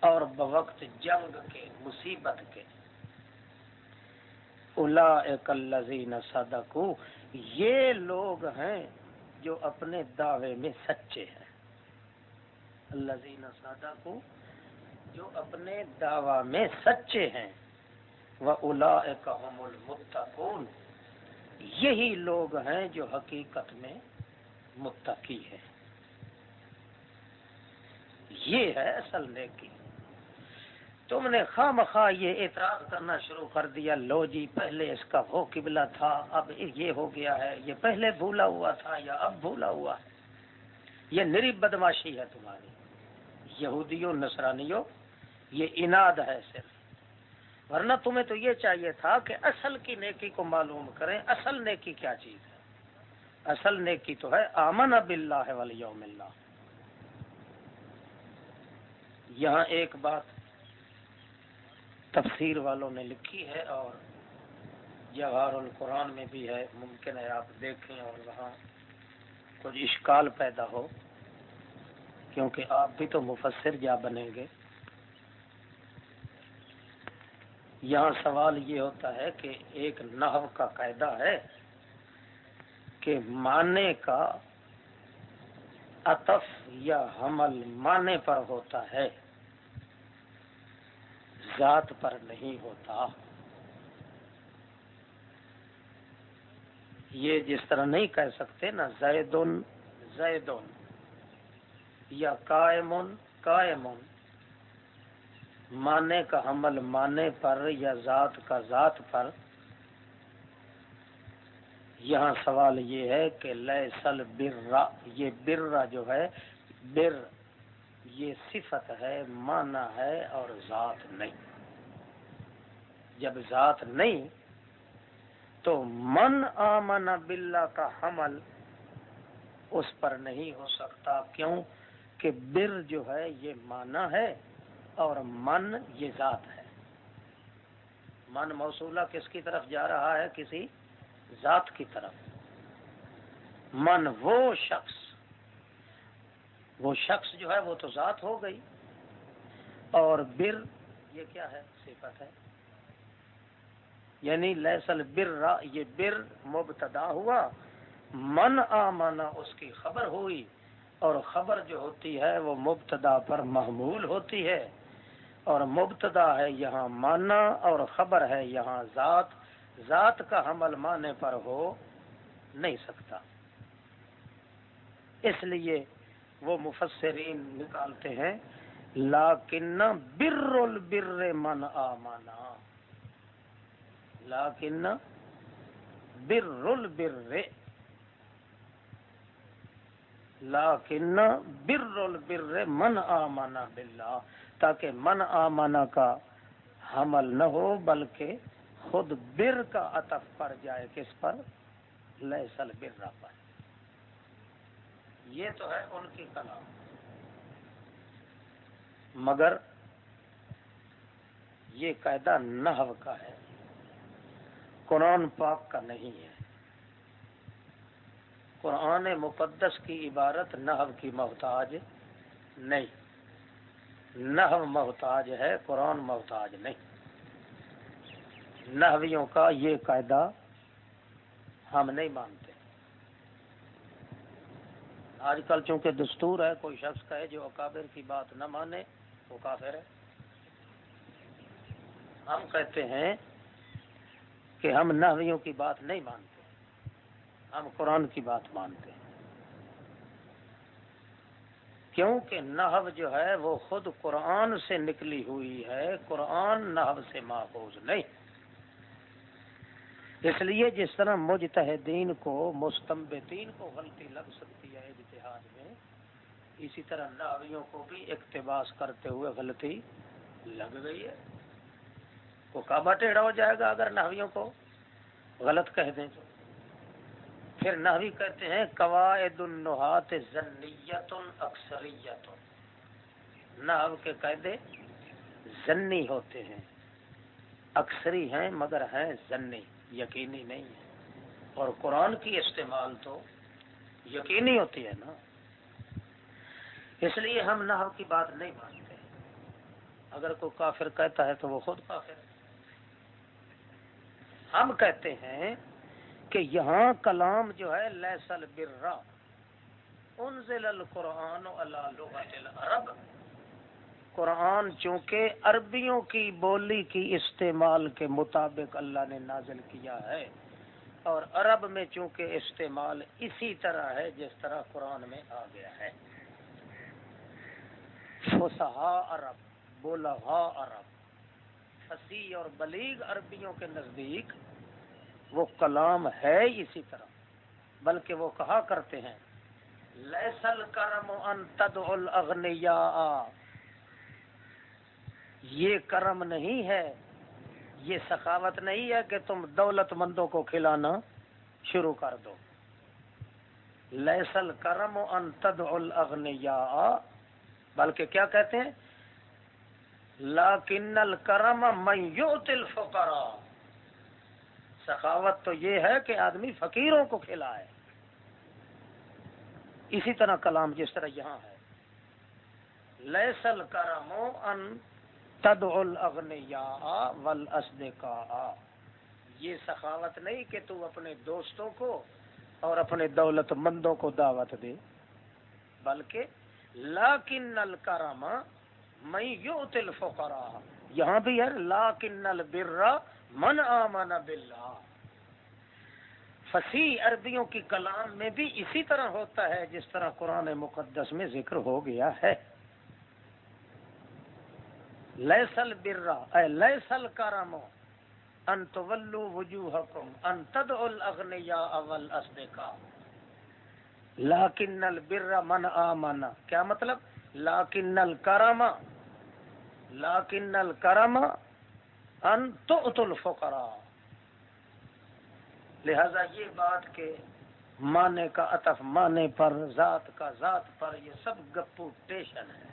اور بوقت جنگ کے، مصیبت کے۔ الازین صدقو، یہ لوگ ہیں جو اپنے دعوے میں سچے ہیں۔ الزین صدقو جو اپنے دعوی میں سچے ہیں وہ الا المتقون۔ یہی لوگ ہیں جو حقیقت میں متقی ہے یہ ہے اصل نیکی۔ تم نے خواہ یہ اعتراض کرنا شروع کر دیا، لو جی پہلے اس کا وہ قبلہ تھا، اب یہ ہو گیا ہے، یہ پہلے بھولا ہوا تھا یا اب بھولا ہوا ہے۔ یہ نری بدماشی ہے تمہاری۔ یہودیوں، نصرانیوں، یہ اناد ہے صرف۔ ورنہ تمہیں تو یہ چاہیے تھا کہ اصل کی نیکی کو معلوم کریں۔ اصل نیکی کیا چیز ہے؟ اصل نیکی تو ہے آمن اب اللہ ولیوم اللہ۔ یہاں ایک بات تفسیر والوں نے لکھی ہے اور جواہر القرآن میں بھی ہے، ممکن ہے آپ دیکھیں اور وہاں کچھ اشکال پیدا ہو۔ کیونکہ آپ بھی تو مفسر جا بنیں گے۔ یہاں سوال یہ ہوتا ہے کہ ایک نحو کا قاعدہ ہے کہ معنی کا عطف یا حمل معنی پر ہوتا ہے، ذات پر نہیں ہوتا۔ یہ جس طرح نہیں کہہ سکتے نا زیدن زیدن۔ یا قائمن قائمن مانے کا حمل مانے پر یا ذات کا ذات پر۔ یہاں سوال یہ ہے کہ لسل برا، یہ برا جو ہے، بر، یہ صفت ہے مانا ہے اور ذات نہیں۔ جب ذات نہیں، تو من آمن باللہ کا حمل اس پر نہیں ہو سکتا۔ کیوں؟ کہ بر جو ہے یہ مانا ہے اور من یہ ذات ہے۔ من موصولہ کس کی طرف جا رہا ہے؟ کسی ذات کی طرف۔ من وہ شخص وہ شخص جو ہے وہ تو ذات ہو گئی۔ اور بر یہ کیا ہے؟ صفت ہے۔ یعنی لسل بر یہ بر مبتدا ہوا۔ من آمانا اس کی خبر ہوئی۔ اور خبر جو ہوتی ہے وہ مبتدا پر محمول ہوتی ہے اور مبتدا ہے یہاں مانا اور خبر ہے یہاں ذات ذات کا حمل مانے پر ہو نہیں سکتا اس لیے وہ مفسرین نکالتے ہیں لاکن بر البر من آمانا لاکن بر البر لاکن بر البر من آمانا باللہ، تاکہ من آمنا کا حمل نہ ہو، بلکہ خود بر کا عطف پڑ جائے۔ کس پر؟ لسل برا پر۔ یہ تو ہے ان کی کلام۔ مگر یہ قاعدہ نحو کا ہے۔ قرآن پاک کا نہیں ہے۔ قرآن مقدس کی عبارت نحو کی محتاج نہیں۔ نحو محتاج ہے، قرآن محتاج نہیں۔ نحویوں کا یہ قاعدہ ہم نہیں مانتے۔ آج کل چونکہ دستور ہے، کوئی شخص کہے جو اکابر کی بات نہ مانے، وہ کافر ہے۔ ہم کہتے ہیں کہ ہم نحویوں کی بات نہیں مانتے۔ ہم قرآن کی بات مانتے ہیں۔ کیونکہ نحو جو ہے وہ خود قرآن سے نکلی ہوئی ہے، قرآن نحو سے محفوظ نہیں۔ اس لیے جس طرح مجتہدین کو مستمبتین کو غلطی لگ سکتی ہے اتحاد میں، اسی طرح نحویوں کو بھی اقتباس کرتے ہوئے غلطی لگ گئی ہے۔ وہ کعبہ ٹیڑھا ہو جائے گا اگر نحویوں کو غلط کہہ دیں تو۔ پھر نحوی کہتے ہیں قواعد النحات ذنیت اکثریت نحو کے قاعدے ذنی ہوتے ہیں۔ اکثری ہیں مگر ہیں ذنی یقینی نہیں ہے اور قرآن کی استعمال تو یقینی ہوتی ہے نا۔ اس لیے ہم نحو کی بات نہیں مانتے۔ اگر کوئی کافر کہتا ہے تو وہ خود کافر ہم کہتے ہیں کہ یہاں کلام جو ہے لسل برا انزل القرآن العرب۔ قرآن چونکہ عربیوں کی بولی کی استعمال کے مطابق اللہ نے نازل کیا ہے، اور عرب میں چونکہ استعمال اسی طرح ہے، جس طرح قرآن میں آ گیا ہے۔ فسحا عرب بولا عرب، فصیح اور بلیغ عربیوں کے نزدیک وہ کلام ہے اسی طرح۔ بلکہ وہ کہا کرتے ہیں، لیسل کرم ان تد الاغنیا یہ کرم نہیں ہے، یہ سخاوت نہیں ہے کہ تم دولت مندوں کو کھلانا شروع کر دو۔ لیسل کرم ان تد الاغنیا بلکہ کیا کہتے ہیں؟ لاکن الکرم من یؤت الفقراء۔ سخاوت تو یہ ہے کہ آدمی فقیروں کو کھلائے۔ اسی طرح کلام جس طرح یہاں ہے۔ لیسل کرم ان تد الاغنیاء والاسدقاء یہ سخاوت نہیں کہ تو اپنے دوستوں کو اور اپنے دولت مندوں کو دعوت دے، بلکہ لاکن الکرم میں یؤت الفقراء۔ یہاں بھی ہے، لاکن البر من آمن باللہ۔ فصیح عربیوں کی کلام میں بھی اسی طرح ہوتا ہے جس طرح قرآن مقدس میں ذکر ہو گیا ہے۔ لیسل برا اے لیسل کرمو، ان تولو وجوہکم، ان تدعو الاغنیاء والاسدقاء لیکن البر من آمن۔ کیا مطلب؟ لیکن الکرم لیکن الکرم ان تو الفقراء۔ لہذا یہ بات کہ مانے کا عطف مانے پر، ذات کا ذات پر یہ سب گپو ٹیشن ہے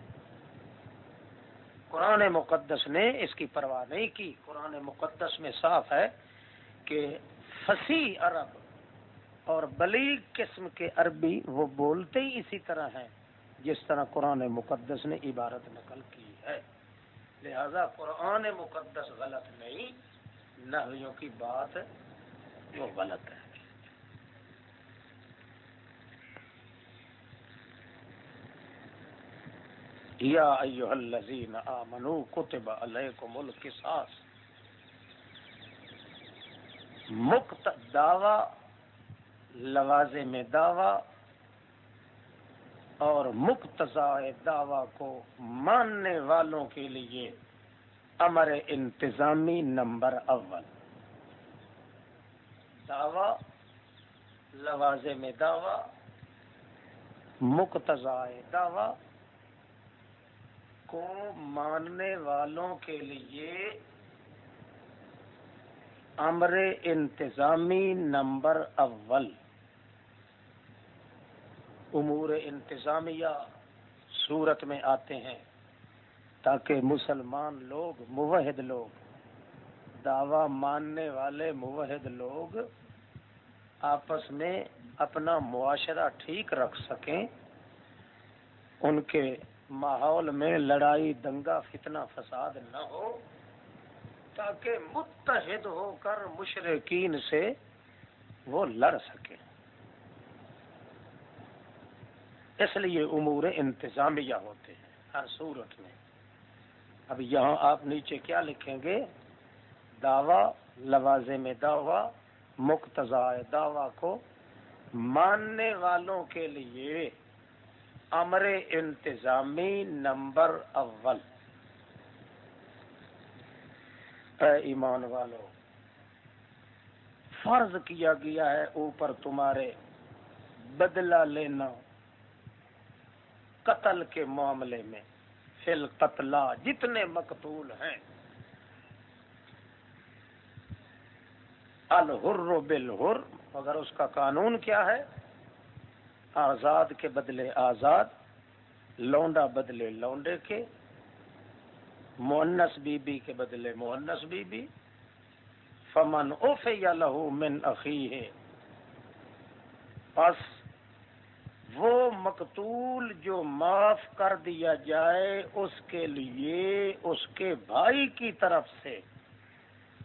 قرآن مقدس نے اس کی پرواہ نہیں کی۔ قرآن مقدس میں صاف ہے کہ فصیح عرب اور بلیغ قسم کے عربی وہ بولتے ہی اسی طرح ہیں، جس طرح قرآن مقدس نے عبارت نقل کی۔ لہذا قرآن مقدس غلط نہیں نحویوں کی بات وہ غلط ہے۔ یا ایوہ الذین آمنوا کتب علیکم القصاص۔ مقت دعوی، لوازم دعوی اور مقتضا دعوی کو ماننے والوں کے لیے امر انتظامی نمبر اول۔ دعوی، لوازم دعوی، مقتضا دعوی کو ماننے والوں کے لیے امر انتظامی نمبر اول۔ امور انتظامیہ صورت میں آتے ہیں تاکہ مسلمان لوگ، موحد لوگ، دعوی ماننے والے موحد لوگ آپس میں اپنا معاشرہ ٹھیک رکھ سکیں۔ ان کے ماحول میں لڑائی، دنگا، فتنہ، فساد نہ ہو، تاکہ متحد ہو کر مشرقین سے وہ لڑ سکیں۔ اس لیے امور انتظامیہ ہوتے ہیں، ہر صورت میں۔ اب یہاں آپ نیچے کیا لکھیں گے؟ دعوی، لوازم دعوی مقتضا دعوی کو ماننے والوں کے لیے امر انتظامی نمبر اول۔ اے ایمان والو، فرض کیا گیا ہے اوپر تمہارے بدلہ لینا۔ قتل کے معاملے میں فل قتلا جتنے مقتول ہیں۔ الحر بالحر، مگر اس کا قانون کیا ہے؟ آزاد کے بدلے آزاد، لونڈا بدلے لونڈے کے مونس بی بی کے بدلے مونس بی بی فمن اوف یا لہو من عقی ہے بس وہ مقتول جو معاف کر دیا جائے اس کے لیے، اس کے بھائی کی طرف سے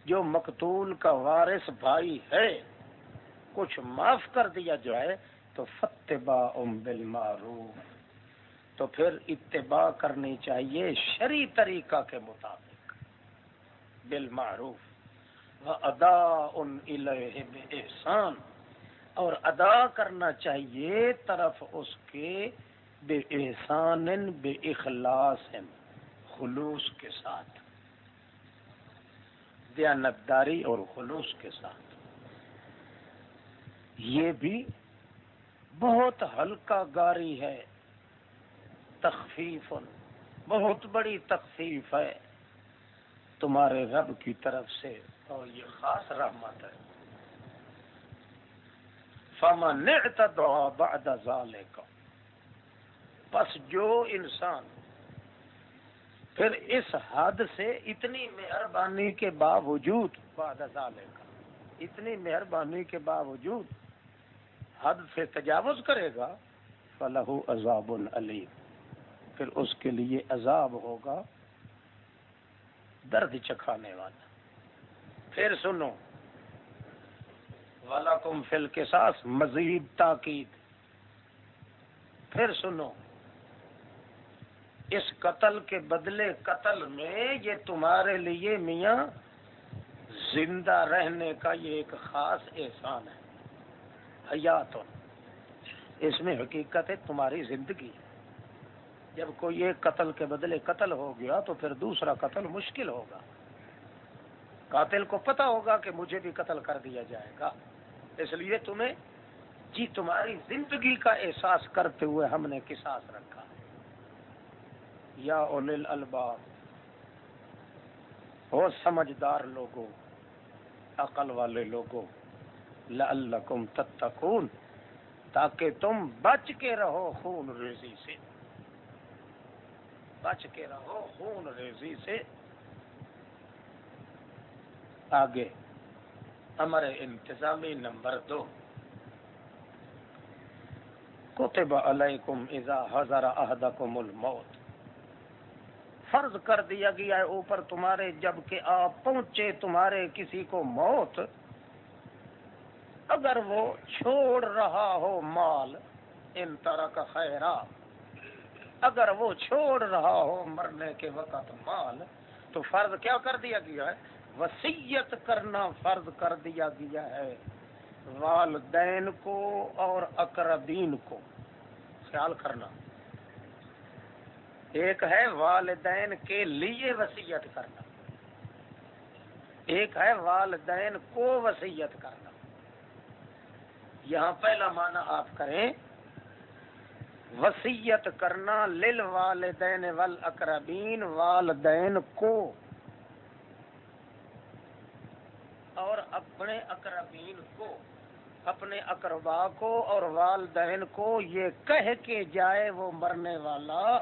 جو مقتول کا وارث بھائی ہے، کچھ معاف کر دیا جائے تو فتبا ام بالمعروف۔ تو پھر اتباع کرنی چاہیے شری طریقہ کے مطابق۔ بالمعروف۔ ادا ان احسان اور ادا کرنا چاہیے طرف اس کے بے احسان، بے اخلاص، خلوص کے ساتھ۔ دیانتداری اور خلوص کے ساتھ۔ یہ بھی بہت ہلکا گاری ہے۔ تخفیف، بہت بڑی تخفیف ہے۔ تمہارے رب کی طرف سے اور یہ خاص رحمت ہے۔ فمن بعد ذلك۔ پس جو انسان پھر اس حد سے اتنی مہربانی کے باوجود بعد ذلك، اتنی مہربانی کے باوجود حد سے تجاوز کرے گا فلاح عذاب العلیم پھر اس کے لیے عذاب ہوگا درد چکھانے والا۔ پھر سنو والا فل کے ساتھ مزید تاکید۔ پھر سنو، اس قتل کے بدلے قتل میں یہ تمہارے لیے میاں زندہ رہنے کا یہ ایک خاص احسان ہے۔ حیات اس میں حقیقت ہے تمہاری زندگی۔ جب کوئی ایک قتل کے بدلے قتل ہو گیا تو پھر دوسرا قتل مشکل ہوگا۔ قاتل کو پتا ہوگا کہ مجھے بھی قتل کر دیا جائے گا۔ اس لیے تمہیں جی تمہاری زندگی کا احساس کرتے ہوئے ہم نے کساس رکھا۔ یا اول الباب ہو سمجھدار لوگوں عقل والے لوگوں لعلکم تتقون، تاکہ تم بچ کے رہو خون ریزی سے۔ بچ کے رہو خون ریزی سے۔ آگے۔ ہمارے انتظامی نمبر دو۔ کتب علیکم اذا حضر احدکم الموت۔ فرض کر دیا گیا ہے اوپر تمہارے، جبکہ آپ پہنچے تمہارے کسی کو موت۔ اگر وہ چھوڑ رہا ہو مال، ان طرح کا خیرا اگر وہ چھوڑ رہا ہو مرنے کے وقت مال، تو فرض کیا کر دیا گیا ہے؟ وسیعت کرنا فرض کر دیا گیا ہے۔ والدین کو اور اقربین کو۔ خیال کرنا۔ ایک ہے والدین کے لیے وسیعت کرنا۔ ایک ہے والدین کو وسیعت کرنا۔ یہاں پہلا معنی آپ کریں۔ وسیعت کرنا لل والدین ول والدین کو۔ اور اپنے اقربین کو، اپنے اقربا کو اور والدین کو یہ کہہ کے جائے وہ مرنے والا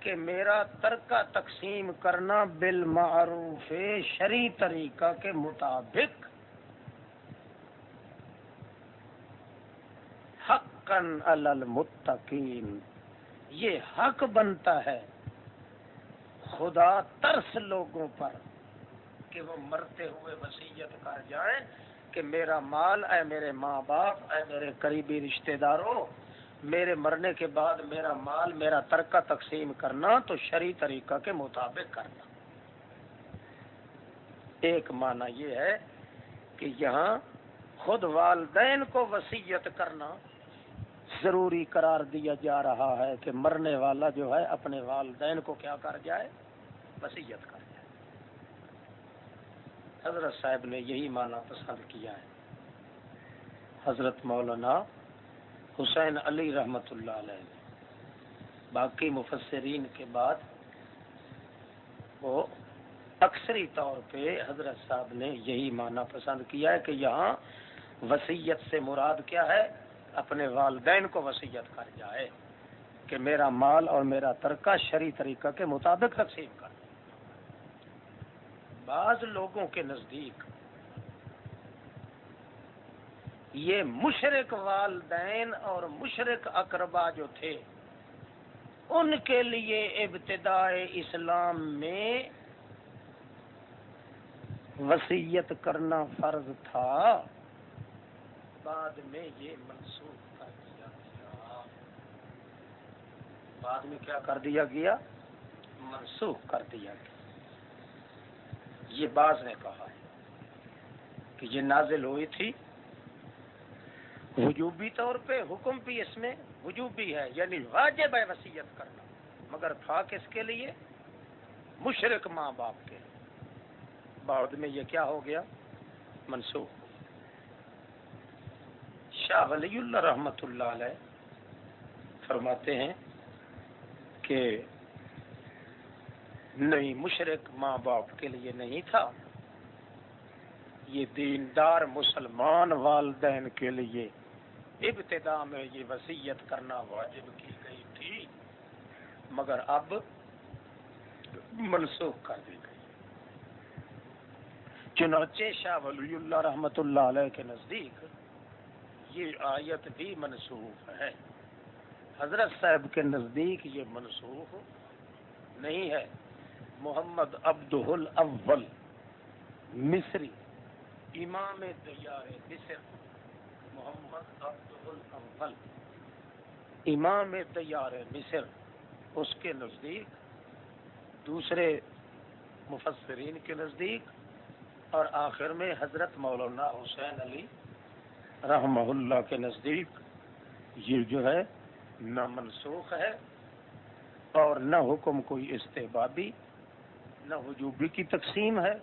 کہ میرا ترکہ تقسیم کرنا بالمعروف شری طریقہ کے مطابق حقن المتقین۔ یہ حق بنتا ہے خدا ترس لوگوں پر۔ کہ وہ مرتے ہوئے وسیعت کر جائیں کہ میرا مال، اے میرے ماں باپ، اے میرے قریبی رشتہ داروں، میرے مرنے کے بعد میرا مال، میرا ترکہ تقسیم کرنا تو شری طریقہ کے مطابق کرنا۔ ایک معنی یہ ہے کہ یہاں خود والدین کو وسیعت کرنا ضروری قرار دیا جا رہا ہے کہ مرنے والا جو ہے اپنے والدین کو کیا کر جائے؟ وسیعت کر۔ حضرت صاحب نے یہی معنی پسند کیا ہے۔ حضرت مولانا حسین علی رحمت اللہ علیہ۔ باقی مفسرین کے بعد وہ اکثری طور پہ حضرت صاحب نے یہی معنی پسند کیا ہے کہ یہاں وسیعت سے مراد کیا ہے؟ اپنے والدین کو وسیعت کر جائے کہ میرا مال اور میرا ترکہ شری طریقہ کے مطابق تقسیم کر۔ بعض لوگوں کے نزدیک یہ مشرق والدین اور مشرق اقربا جو تھے، ان کے لیے ابتداء اسلام میں وسیعت کرنا فرض تھا۔ بعد میں یہ منسوخ کر دیا گیا۔ بعد میں کیا کر دیا گیا؟ منسوخ کر دیا گیا۔ یہ باز نے کہا ہے کہ یہ نازل ہوئی تھی وجوبی طور پہ، حکم بھی اس میں وجوبی ہے یعنی واجب ہے وسیعت کرنا، مگر تھا کس کے لیے؟ مشرق ماں باپ کے بعد میں یہ کیا ہو گیا؟ منسوخ۔ شاہ ولی اللہ رحمت اللہ علیہ فرماتے ہیں کہ نہیں مشرق ماں باپ کے لیے نہیں تھا۔ یہ دیندار مسلمان والدین کے لیے ابتدا میں یہ وسیعت کرنا واجب کی گئی تھی، مگر اب منسوخ کر دی گئی۔ چنانچہ شاہ ولی اللہ رحمت اللہ علیہ کے نزدیک یہ آیت بھی منسوخ ہے۔ حضرت صاحب کے نزدیک یہ منسوخ نہیں ہے۔ محمد عبد الاول، مصری، امام دیار مصر، محمد عبد الاول۔ امام دیار مصر، اس کے نزدیک، دوسرے مفسرین کے نزدیک، اور آخر میں حضرت مولانا حسین علی رحمہ اللہ کے نزدیک۔ یہ جو ہے نہ منسوخ ہے، اور نہ حکم کوئی استحبابی نہ وجوبی کی تقسیم ہے،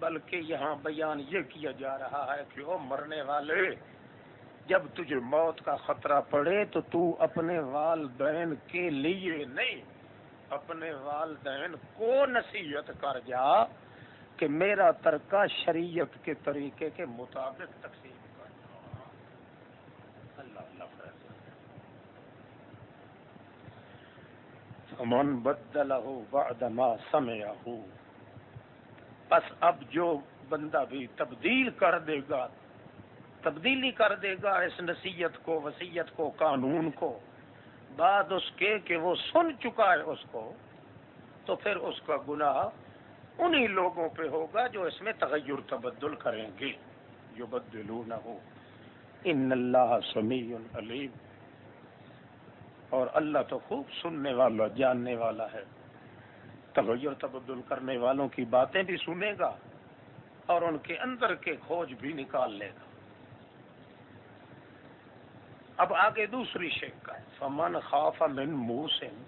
بلکہ یہاں بیان یہ کیا جا رہا ہے کہ وہ مرنے والے، جب تجھے موت کا خطرہ پڑے تو تو اپنے والدین کے لیے نہیں، اپنے والدین کو نصیحت کر جا کہ میرا ترکہ شریعت کے طریقے کے مطابق تقسیم من بدلہ بعد ما سمعہ بس اب جو بندہ بھی تبدیل کر دے گا، تبدیلی کر دے گا اس نصیحت کو وسیعت کو، قانون کو، بعد اس کے کہ وہ سن چکا ہے اس کو، تو پھر اس کا گناہ انہی لوگوں پہ ہوگا جو اس میں تغیر، تبدل کریں گے جو بدلو نہ ہو ان اللہ سمیع علیم۔ اور اللہ تو خوب سننے والا، جاننے والا ہے۔ تغیر تبدل کرنے والوں کی باتیں بھی سنے گا اور ان کے اندر کے کھوج بھی نکال لے گا۔ اب آگے دوسری شیخ کا فمن خوف من موسن،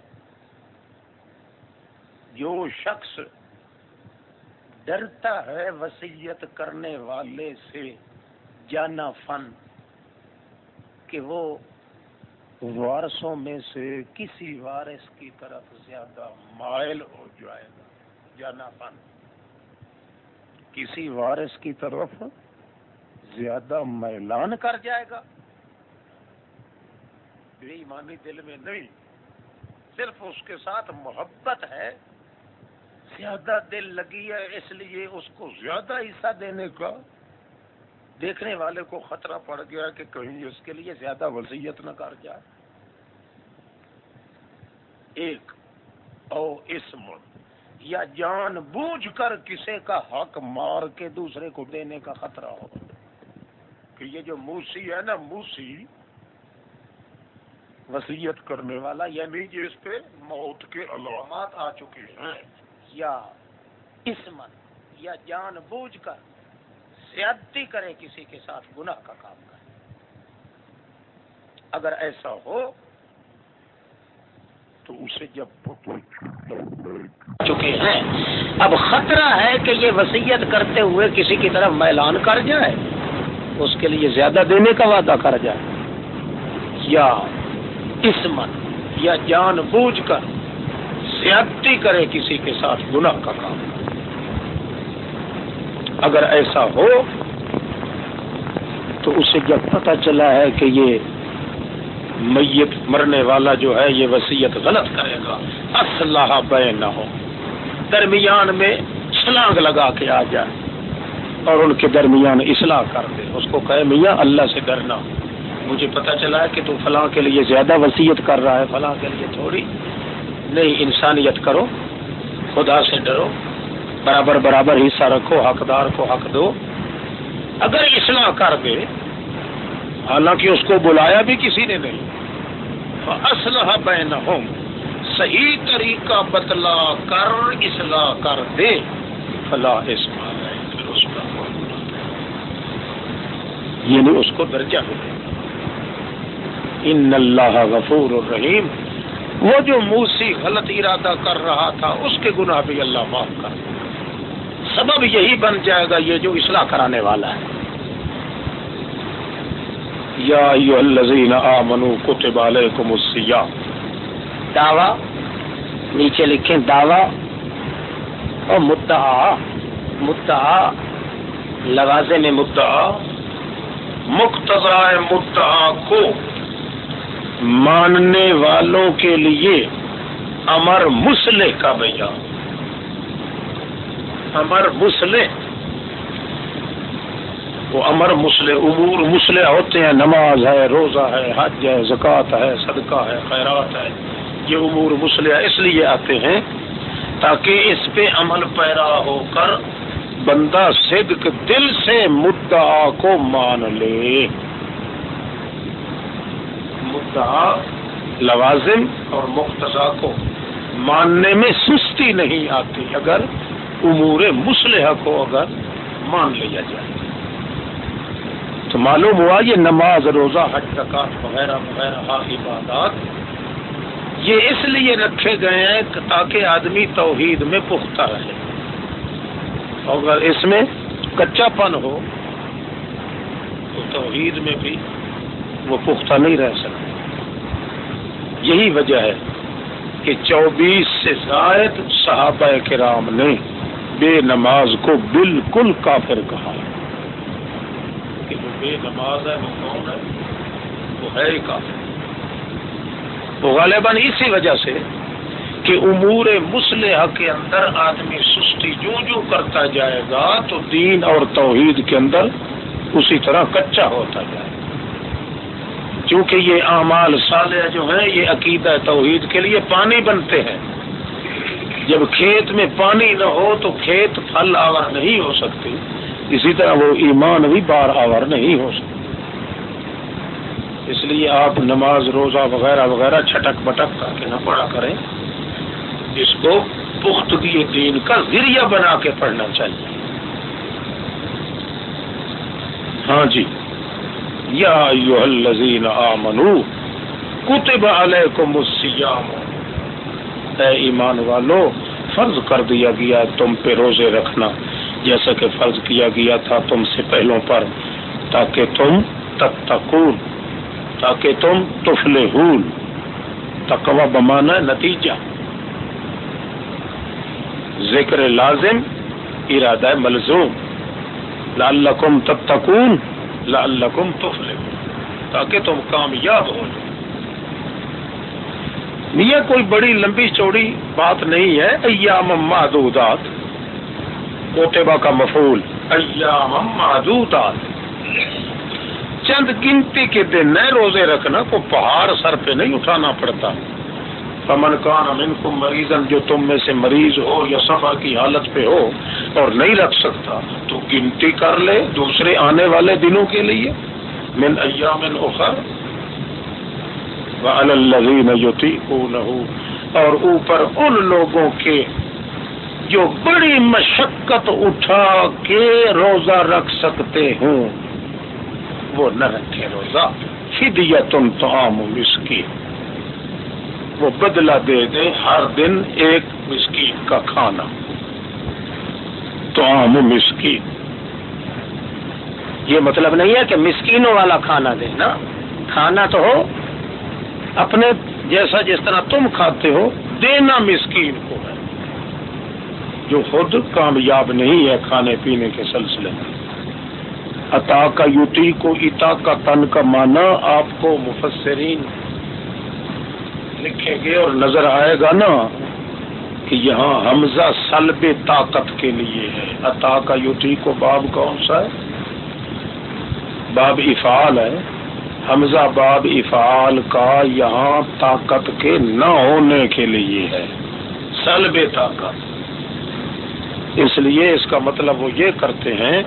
جو شخص ڈرتا ہے وسیعت کرنے والے سے جانا فن کہ وہ وارثوں میں سے کسی وارث کی طرف زیادہ مائل ہو جائے گا جانا پن کسی وارث کی طرف زیادہ میلان کر جائے گا۔ بے ایمانی دل میں نہیں، صرف اس کے ساتھ محبت ہے۔ زیادہ دل لگی ہے، اس لیے اس کو زیادہ حصہ دینے کا۔ دیکھنے والے کو خطرہ پڑ گیا کہ کہیں اس کے لیے زیادہ وسیعت نہ کر جائے۔ ایک او اسم یا جان بوجھ کر کسی کا حق مار کے دوسرے کو دینے کا خطرہ ہو۔ کہ یہ جو موسی ہے نا، موسی وسیعت کرنے والا یعنی جس پہ موت کے علامات آ چکے ہیں۔ یا اسمن یا جان بوجھ کر زیادتی کرے کسی کے ساتھ گناہ کا کام کرے۔ اگر ایسا ہو تو اسے جب چکے ہیں۔ اب خطرہ ہے کہ یہ وسیعت کرتے ہوئے کسی کی طرف میلان کر جائے، اس کے لیے زیادہ دینے کا وعدہ کر جائے۔ یا اسمت یا جان بوجھ کر زیادتی کرے کسی کے ساتھ گناہ کا کام۔ اگر ایسا ہو، تو اسے جب پتہ چلا ہے کہ یہ میت مرنے والا جو ہے یہ وسیعت غلط کرے گا۔ اسلحہ بے نہ ہو درمیان میں چھلانگ لگا کے آ جائے اور ان کے درمیان اصلاح کر دے۔ اس کو کہے، میاں، اللہ سے ڈرنا۔ مجھے پتا چلا ہے کہ تو فلاں کے لیے زیادہ وسیعت کر رہا ہے، فلاں کے لیے تھوڑی۔ نہیں، انسانیت کرو، خدا سے ڈرو۔ برابر برابر حصہ رکھو، حقدار کو حق دو۔ اگر اصلاح کر دے حالانکہ اس کو بلایا بھی کسی نے نہیں۔ اسلحہ بین صحیح طریقہ بتلا کر، اصلاح کر دے۔ فلاح اس پھر اس کا یعنی اس کو درجہ ملے ان اللہ غفور الرحیم وہ جو موسی غلط ارادہ کر رہا تھا، اس کے گناہ بھی اللہ معاف کر۔ سبب یہی بن جائے گا، یہ جو اصلاح کرانے والا ہے۔ یا الذین آمنوا کتب علیکم السیام دعوی، نیچے لکھیں دعوی، اور مدعا مدعا، لوازے میں مدعا مقتضا مدعا کو ماننے والوں کے لیے امر مسلح کا بیان۔ امر مسلح وہ امر مسلح امور مسلح ہوتے ہیں، نماز ہے، روزہ ہے، حج ہے، زکوٰۃ ہے، صدقہ ہے، خیرات ہے، یہ امور مسلح اس لیے آتے ہیں تاکہ اس پہ عمل پیرا ہو کر بندہ صدق دل سے مدعا کو مان لے۔ مدعا لوازم اور مقتضا کو ماننے میں سستی نہیں آتی، اگر امور مسلح کو اگر مان لیا جائے۔ تو معلوم ہوا یہ نماز، روزہ، حج زکات وغیرہ وغیرہ عبادات یہ اس لیے رکھے گئے ہیں تاکہ آدمی توحید میں پختہ رہے۔ اگر اس میں کچا پن ہو، تو توحید میں بھی وہ پختہ نہیں رہ سکتے یہی وجہ ہے کہ چوبیس سے زائد صحابہ کرام نے بے نماز کو بالکل کافر کہا ہے۔ کہ جو بے نماز ہے وہ کون ہے، وہ ہے کافر۔ وہ غالباً اسی وجہ سے کہ امور مسلح کے اندر آدمی سستی جو جو کرتا جائے گا تو دین اور توحید کے اندر اسی طرح کچا ہوتا جائے۔ گا کیونکہ یہ اعمال صالح جو ہیں، یہ عقیدہ توحید کے لیے پانی بنتے ہیں۔ جب کھیت میں پانی نہ ہو تو کھیت پھل آور نہیں ہو سکتے۔ اسی طرح وہ ایمان بھی بار آور نہیں ہو سکتا۔ اس لیے آپ نماز، روزہ وغیرہ وغیرہ چھٹک بٹک کر کے نہ پڑھا کریں۔ اس کو پختگی دین کا ذریعہ بنا کے پڑھنا چاہیے۔ ہاں جی۔ یا الذین آمنو، کتب علیکم السیام اے ایمان والو، فرض کر دیا گیا تم پہ روزے رکھنا۔ جیسا کہ فرض کیا گیا تھا تم سے پہلوں پر، تاکہ تم تتقون، تاکہ تم تفل تقوا بمانا نتیجہ۔ ذکر لازم، ارادہ ملزوم۔ لعلکم تتقون، لعلکم تفل تاکہ تم کامیاب ہو میاں، کوئی بڑی لمبی چوڑی بات نہیں ہے۔ ایام معدودات۔ کوتبہ کا مفول ایام چند گنتی کے دن نئے روزے رکھنا کو پہاڑ سر پہ نہیں اٹھانا پڑتا۔ پمن کان امن کو مریضن جو تم میں سے مریض ہو یا سفر کی حالت پہ ہو اور نہیں رکھ سکتا، تو گنتی کر لے دوسرے آنے والے دنوں کے لیے۔ من ایام اخر۔ الزین یوتی اور اوپر ان لوگوں کے جو بڑی مشقت اٹھا کے روزہ رکھ سکتے ہوں، وہ نہ رکھے روزہ، فدیتن تو عام مسکین۔ وہ بدلہ دے دیں ہر دن ایک مسکین کا کھانا۔ تو مسکین۔ یہ مطلب نہیں ہے کہ مسکینوں والا کھانا دے نا کھانا تو ہو، اپنے جیسا جس طرح تم کھاتے ہو، دینا مسکین کو ہے۔ جو خود کامیاب نہیں ہے کھانے پینے کے سلسلے میں۔ عطا کا یوتی کو اتا کا تن کا مانا آپ کو مفسرین لکھیں گے اور نظر آئے گا نا کہ یہاں حمزہ سلب طاقت کے لیے ہے۔ عطا کا یوتی کو باب کون سا ہے؟ باب افعال ہے۔ حمزہ باب افعال کا یہاں طاقت کے نہ ہونے کے لیے ہے۔ سلب طاقت۔ اس لیے اس کا مطلب وہ یہ کرتے ہیں،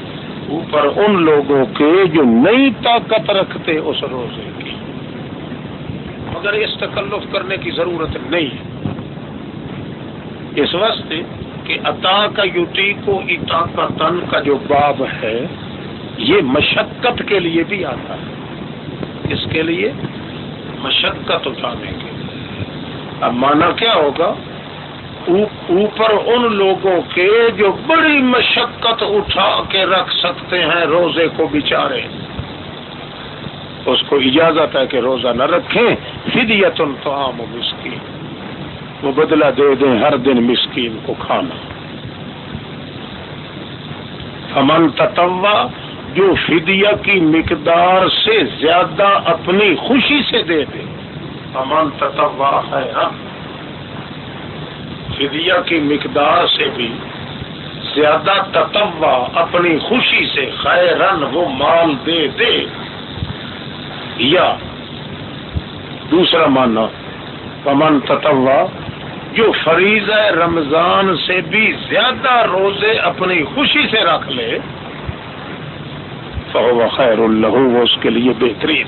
اوپر ان لوگوں کے جو نئی طاقت رکھتے اس روزے کی۔ مگر اس تکلف کرنے کی ضرورت نہیں۔ ہے اس واسطے کہ عطا کا یوتی کو اتا کا تن کا جو باب ہے، یہ مشقت کے لیے بھی آتا ہے۔ اس کے لیے مشقت اٹھانے کے لیے۔ اب مانا کیا ہوگا؟ اوپر ان لوگوں کے جو بڑی مشقت اٹھا کے رکھ سکتے ہیں روزے کو بچارے اس کو اجازت ہے کہ روزہ نہ رکھیں۔ فدیت تو عام مسکین۔ وہ بدلہ دے دیں ہر دن مسکین کو کھانا۔ امن تتوا جو فدیہ کی مقدار سے زیادہ اپنی خوشی سے دے دے۔ امن تتوا ہے ہاں فدیہ کی مقدار سے بھی زیادہ تتوا اپنی خوشی سے خیرن وہ مال دے دے۔ یا دوسرا مانا امن تتوا جو فریض رمضان سے بھی زیادہ روزے اپنی خوشی سے رکھ لے، فہو خیر اللہ وہ اس کے لیے بہترین۔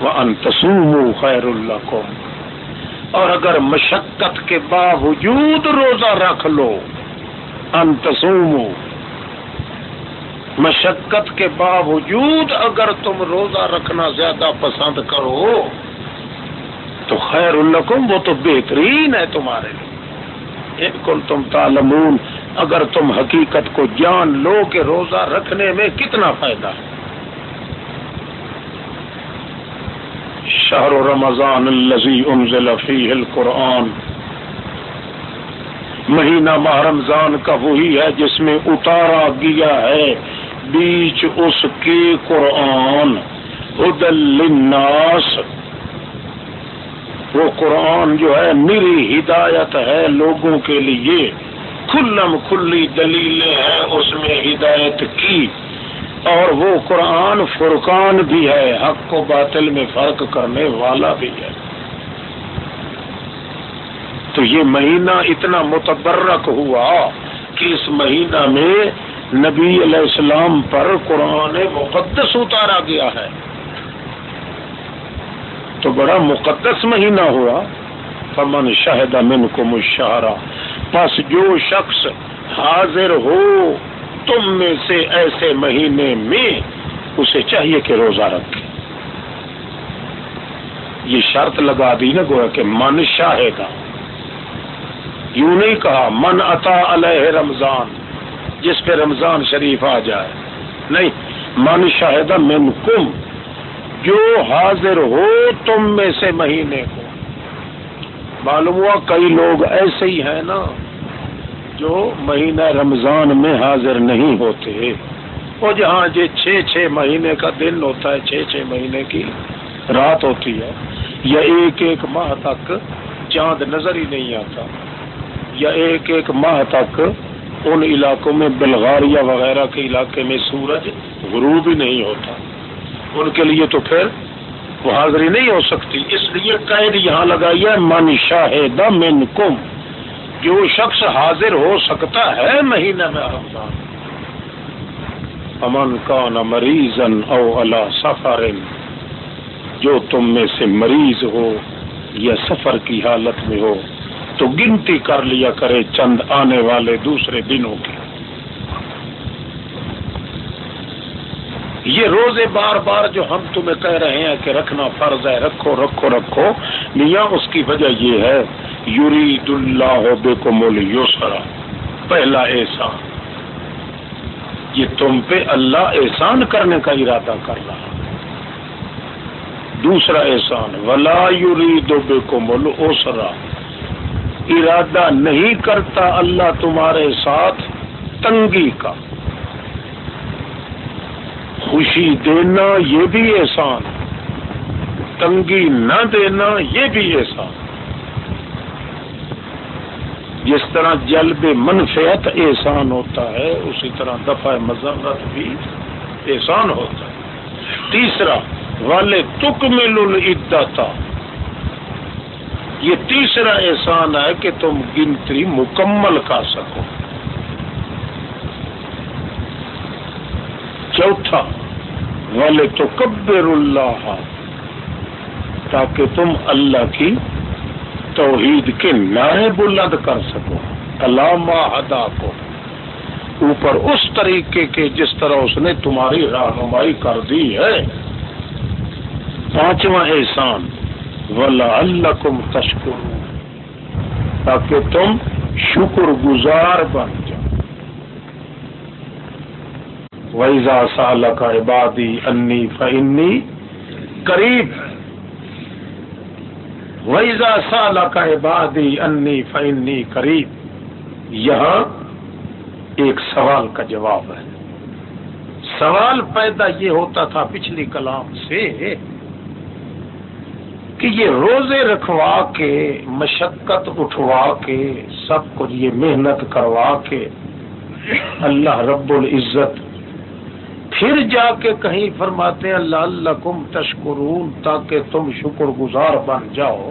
وہ انتسوم خیر اللہ کو اور اگر مشقت کے باوجود روزہ رکھ لو انتسوم مشقت کے باوجود اگر تم روزہ رکھنا زیادہ پسند کرو، تو خیر الکم وہ تو بہترین ہے تمہارے لیے۔ ان کو تم تالمون اگر تم حقیقت کو جان لو کہ روزہ رکھنے میں کتنا فائدہ ہے۔ شہر رمضان الزی انزل فیہ القرآن. مہینہ ماہ رمضان کا وہی ہے جس میں اتارا گیا ہے بیچ اس کے قرآن. حدل للناس. وہ قرآن جو ہے میری ہدایت ہے لوگوں کے لیے. کھلم کھلی دلیلیں ہیں اس میں ہدایت کی. اور وہ قرآن فرقان بھی ہے، حق و باطل میں فرق کرنے والا بھی ہے۔ تو یہ مہینہ اتنا متبرک ہوا کہ اس مہینہ میں نبی علیہ السلام پر قرآن مقدس اتارا گیا ہے۔ تو بڑا مقدس مہینہ ہوا۔ فمن شاہد امن کو مشاہرہ بس جو شخص حاضر ہو تم میں سے ایسے مہینے میں اسے چاہیے کہ روزہ رکھے۔ یہ شرط لگا دی نا گویا کہ من شاہدہ یوں نہیں کہا، من عطا علیہ رمضان، جس پہ رمضان شریف آ جائے۔ نہیں، من شاہدہ من کم جو حاضر ہو تم میں سے مہینے کو۔ معلوم ہوا کئی لوگ ایسے ہی ہیں نا۔ جو مہینہ رمضان میں حاضر نہیں ہوتے وہ جہاں جی یہ چھ چھ مہینے کا دن ہوتا ہے چھ چھ مہینے کی رات ہوتی ہے، یا ایک ایک ماہ تک چاند نظر ہی نہیں آتا، یا ایک ایک ماہ تک ان علاقوں میں بلغاریہ وغیرہ کے علاقے میں سورج غروب ہی نہیں ہوتا۔ ان کے لیے تو پھر وہ حاضری نہیں ہو سکتی۔ اس لیے قید یہاں لگائی ہے، من شاہد من کم جو شخص حاضر ہو سکتا ہے مہینہ میں رمضان۔ امن کان مریضن او اللہ سفر جو تم میں سے مریض ہو یا سفر کی حالت میں ہو، تو گنتی کر لیا کرے چند آنے والے دوسرے دنوں کی یہ روزے بار بار جو ہم تمہیں کہہ رہے ہیں کہ رکھنا فرض ہے، رکھو رکھو رکھو، میاں، اس کی وجہ یہ ہے یورید اللہ بے کو یوسرا پہلا احسان. یہ تم پہ اللہ احسان کرنے کا ارادہ کر رہا دوسرا احسان، ولا یورید بے کو اوسرا ارادہ نہیں کرتا اللہ تمہارے ساتھ تنگی کا. خوشی دینا یہ بھی احسان تنگی نہ دینا یہ بھی احسان جس طرح جلب منفیت احسان ہوتا ہے، اسی طرح دفاع مذمت بھی احسان ہوتا ہے۔ تیسرا، والے تک مل الدتا یہ تیسرا احسان ہے کہ تم گنتی مکمل کر سکو۔ چوتھا، والے تو کبر اللہ، تاکہ تم اللہ کی توحید کے نعرے بلند کر سکو علامہ ادا کو۔ اوپر اس طریقے کے جس طرح اس نے تمہاری رہنمائی کر دی ہے۔ پانچواں احسان ولا اللہ کم تشکر تاکہ تم شکر گزار بن جاؤ۔ ویزا سال کا عبادی انی فنی قریب ویزا سال کا عبادی انی فنی قریب یہاں ایک سوال کا جواب ہے۔ سوال پیدا یہ ہوتا تھا پچھلی کلام سے کہ یہ روزے رکھوا کے، مشقت اٹھوا کے، سب کچھ یہ محنت کروا کے اللہ رب العزت پھر جا کے کہیں فرماتے ہیں اللہ اللہ کم تشکرون، تاکہ تم شکر گزار بن جاؤ۔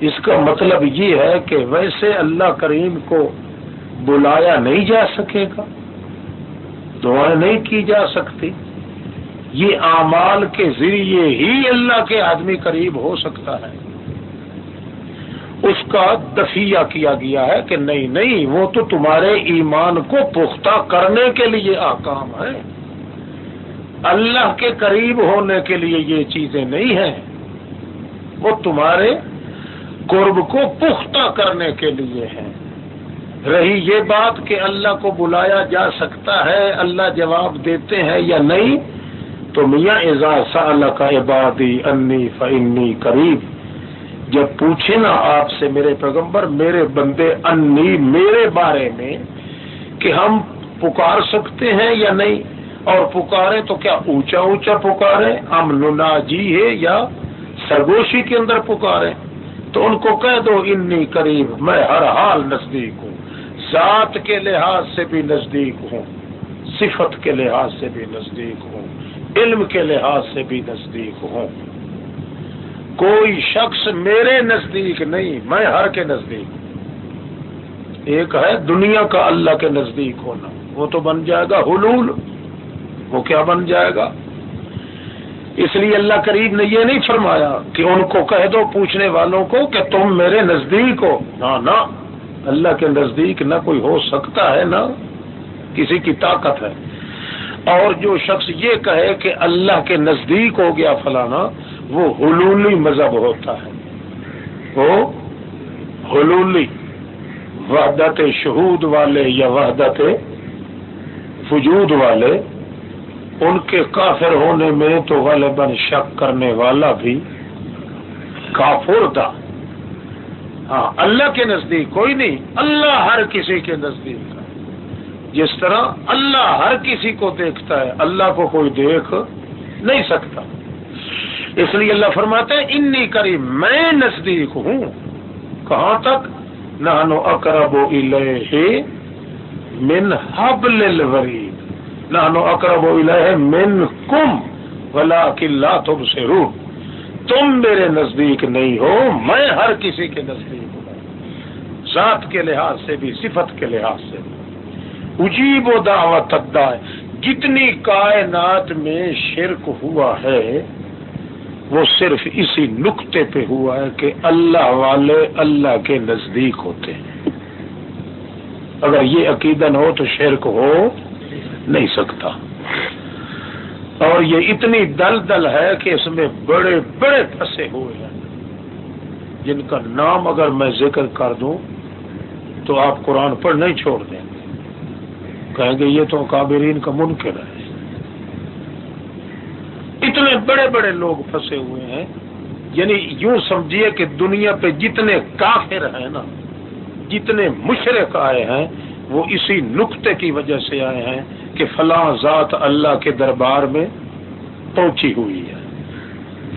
اس کا مطلب یہ ہے کہ ویسے اللہ کریم کو بلایا نہیں جا سکے گا، دعائیں نہیں کی جا سکتی۔ یہ اعمال کے ذریعے ہی اللہ کے آدمی قریب ہو سکتا ہے۔ اس کا دفیہ کیا گیا ہے کہ نہیں نہیں، وہ تو تمہارے ایمان کو پختہ کرنے کے لیے آکام ہے۔ اللہ کے قریب ہونے کے لیے یہ چیزیں نہیں ہیں۔ وہ تمہارے قرب کو پختہ کرنے کے لیے ہیں۔ رہی یہ بات کہ اللہ کو بلایا جا سکتا ہے، اللہ جواب دیتے ہیں یا نہیں، تو میاں اعزاز اللہ کا عبادی انی فنی قریب۔ جب پوچھے نا آپ سے میرے پیغمبر، میرے بندے انی، میرے بارے میں کہ ہم پکار سکتے ہیں یا نہیں؟ اور پکارے تو کیا اونچا اونچا پکارے؟ ہم لنا جی ہے یا سرگوشی کے اندر پکارے؟ تو ان کو کہہ دو، انی قریب، میں ہر حال نزدیک ہوں۔ ذات کے لحاظ سے بھی نزدیک ہوں۔ صفت کے لحاظ سے بھی نزدیک ہوں۔ علم کے لحاظ سے بھی نزدیک ہوں۔ کوئی شخص میرے نزدیک نہیں، میں ہر کے نزدیک۔ ایک ہے دنیا کا اللہ کے نزدیک ہونا، وہ تو بن جائے گا حلول، وہ کیا بن جائے گا؟ اس لیے اللہ قریب نے یہ نہیں فرمایا کہ ان کو کہہ دو پوچھنے والوں کو کہ تم میرے نزدیک ہو۔ نہ نہ، اللہ کے نزدیک نہ کوئی ہو سکتا ہے، نہ کسی کی طاقت ہے۔ اور جو شخص یہ کہے کہ اللہ کے نزدیک ہو گیا فلانا وہ حلولی مذہب ہوتا ہے۔ وہ حلولی وحدت شہود والے یا وحدت وجود والے، ان کے کافر ہونے میں تو غالباً شک کرنے والا بھی کافر تھا۔ ہاں اللہ کے نزدیک کوئی نہیں، اللہ ہر کسی کے نزدیک ہے۔ جس طرح اللہ ہر کسی کو دیکھتا ہے، اللہ کو کوئی دیکھ نہیں سکتا۔ اس لیے اللہ فرماتے ہیں، انی قریب میں نزدیک ہوں. کہاں تک؟ نانو اکرب من حبل الورید. نانو اکرب من کم ولا کلّا تم سے رو تم میرے نزدیک نہیں ہو، میں ہر کسی کے نزدیک ہوں، ذات کے لحاظ سے بھی، صفت کے لحاظ سے بھی۔ اجیب و دعوت جتنی کائنات میں شرک ہوا ہے وہ صرف اسی نقطے پہ ہوا ہے کہ اللہ والے اللہ کے نزدیک ہوتے ہیں۔ اگر یہ عقیدہ نہ ہو تو شرک ہو نہیں سکتا۔ اور یہ اتنی دل دل ہے کہ اس میں بڑے بڑے پھنسے ہوئے ہیں۔ جن کا نام اگر میں ذکر کر دوں تو آپ قرآن پر نہیں چھوڑ دیں گے۔ کہیں گے یہ تو کابرین کا منکر ہے۔ اتنے بڑے بڑے لوگ پھنسے ہوئے ہیں یعنی یوں سمجھیے کہ دنیا پہ جتنے کافر ہیں نا، جتنے مشرق آئے ہیں، وہ اسی نقطے کی وجہ سے آئے ہیں کہ فلاں ذات اللہ کے دربار میں پہنچی ہوئی ہے۔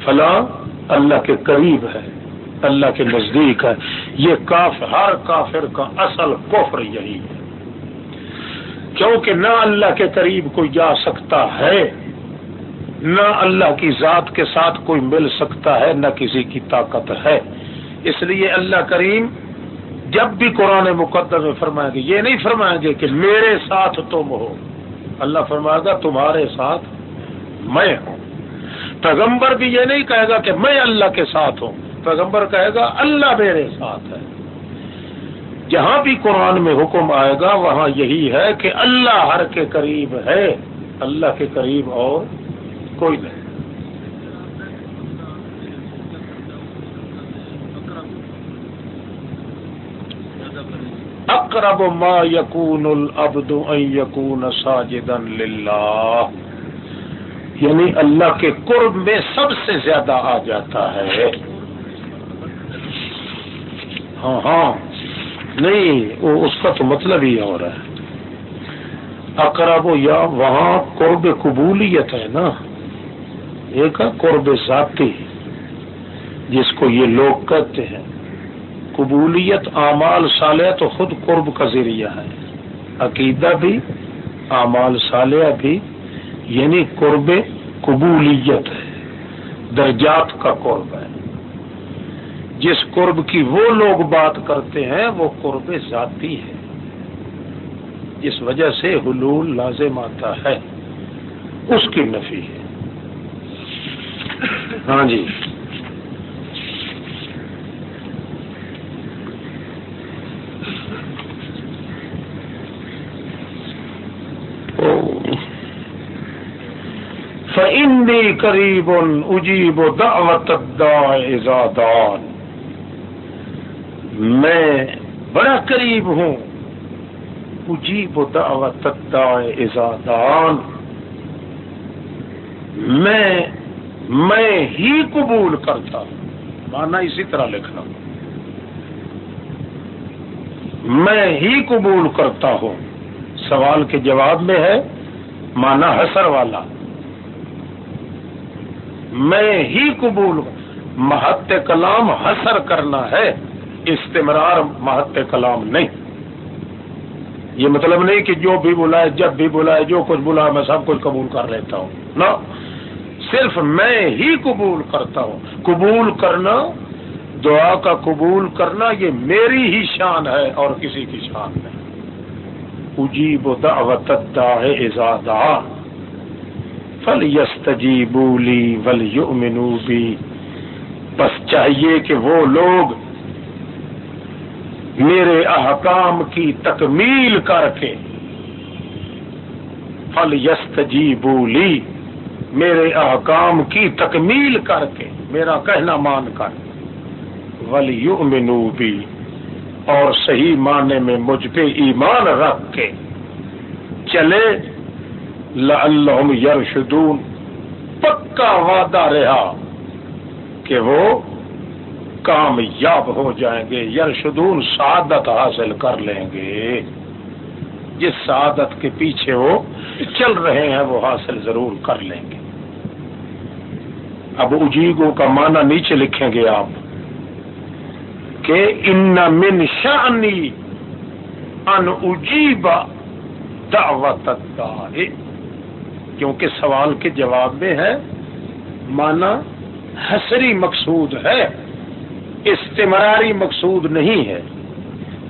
فلاں اللہ کے قریب ہے، اللہ کے نزدیک ہے۔ یہ کاف، ہر کافر کا اصل کفر یہی ہے۔ کیونکہ نہ اللہ کے قریب کوئی جا سکتا ہے نہ اللہ کی ذات کے ساتھ کوئی مل سکتا ہے، نہ کسی کی طاقت ہے۔ اس لیے اللہ کریم جب بھی قرآن مقدم میں فرمائیں گے، یہ نہیں فرمائیں گے کہ میرے ساتھ تم ہو۔ اللہ فرمائے گا، تمہارے ساتھ میں ہوں۔ پیغمبر بھی یہ نہیں کہے گا کہ میں اللہ کے ساتھ ہوں۔ پیغمبر کہے گا، اللہ میرے ساتھ ہے۔ جہاں بھی قرآن میں حکم آئے گا، وہاں یہی ہے کہ اللہ ہر کے قریب ہے۔ اللہ کے قریب اور کوئی نہیں۔ اقرب ما یقون العبد ان یقون ساجدا للہ۔ یعنی اللہ کے قرب میں سب سے زیادہ آ جاتا ہے۔ ہاں ہاں۔ نہیں، وہ اس کا تو مطلب ہی اور ہے۔ اقرب یا وہاں قرب قبولیت ہے نا۔ ایک ہے قرب ذاتی جس کو یہ لوگ کہتے ہیں۔ قبولیت، اعمال صالح تو خود قرب کا ذریعہ ہے۔ عقیدہ بھی، اعمال صالح بھی یعنی قرب قبولیت ہے، درجات کا قرب ہے۔ جس قرب کی وہ لوگ بات کرتے ہیں، وہ قرب ذاتی ہے۔ جس وجہ سے حلول لازم آتا ہے، اس کی نفی ہے۔ ہاں جی۔ فإني قریب اجیب دعوت دان میں بڑا قریب ہوں۔ اجیب دعوت ازادان میں میں ہی قبول کرتا ہوں۔ مانا اسی طرح لکھنا۔ میں ہی قبول کرتا ہوں۔ سوال کے جواب میں ہے، مانا حسر والا۔ میں ہی قبول محت کلام حسر کرنا ہے۔ استمرار محت کلام نہیں۔ یہ مطلب نہیں کہ جو بھی بلائے، جب بھی بلائے، جو کچھ بلائے میں سب کچھ قبول کر لیتا ہوں۔ نہ۔ صرف میں ہی قبول کرتا ہوں۔ قبول کرنا، دعا کا قبول کرنا، یہ میری ہی شان ہے اور کسی کی شان نہیں۔ اجیب دعوت ازادا فل یس تجی بولی ول بھی بس چاہیے کہ وہ لوگ میرے احکام کی تکمیل کر کے۔ فل یس جی بولی میرے احکام کی تکمیل کر کے، میرا کہنا مان کر۔ ولی بھی اور صحیح معنی میں مجھ پہ ایمان رکھ کے۔ چلے لعلہم یرشدون پکا وعدہ رہا کہ وہ کامیاب ہو جائیں گے یرشدون سعادت حاصل کر لیں گے۔ جس سعادت کے پیچھے وہ چل رہے ہیں، وہ حاصل ضرور کر لیں گے۔ اب اجیگوں کا معنی نیچے لکھیں گے آپ کہ ان من شانی ان اجیب دعوت کیونکہ سوال کے جواب میں ہے مانا حسری مقصود ہے، استمراری مقصود نہیں ہے۔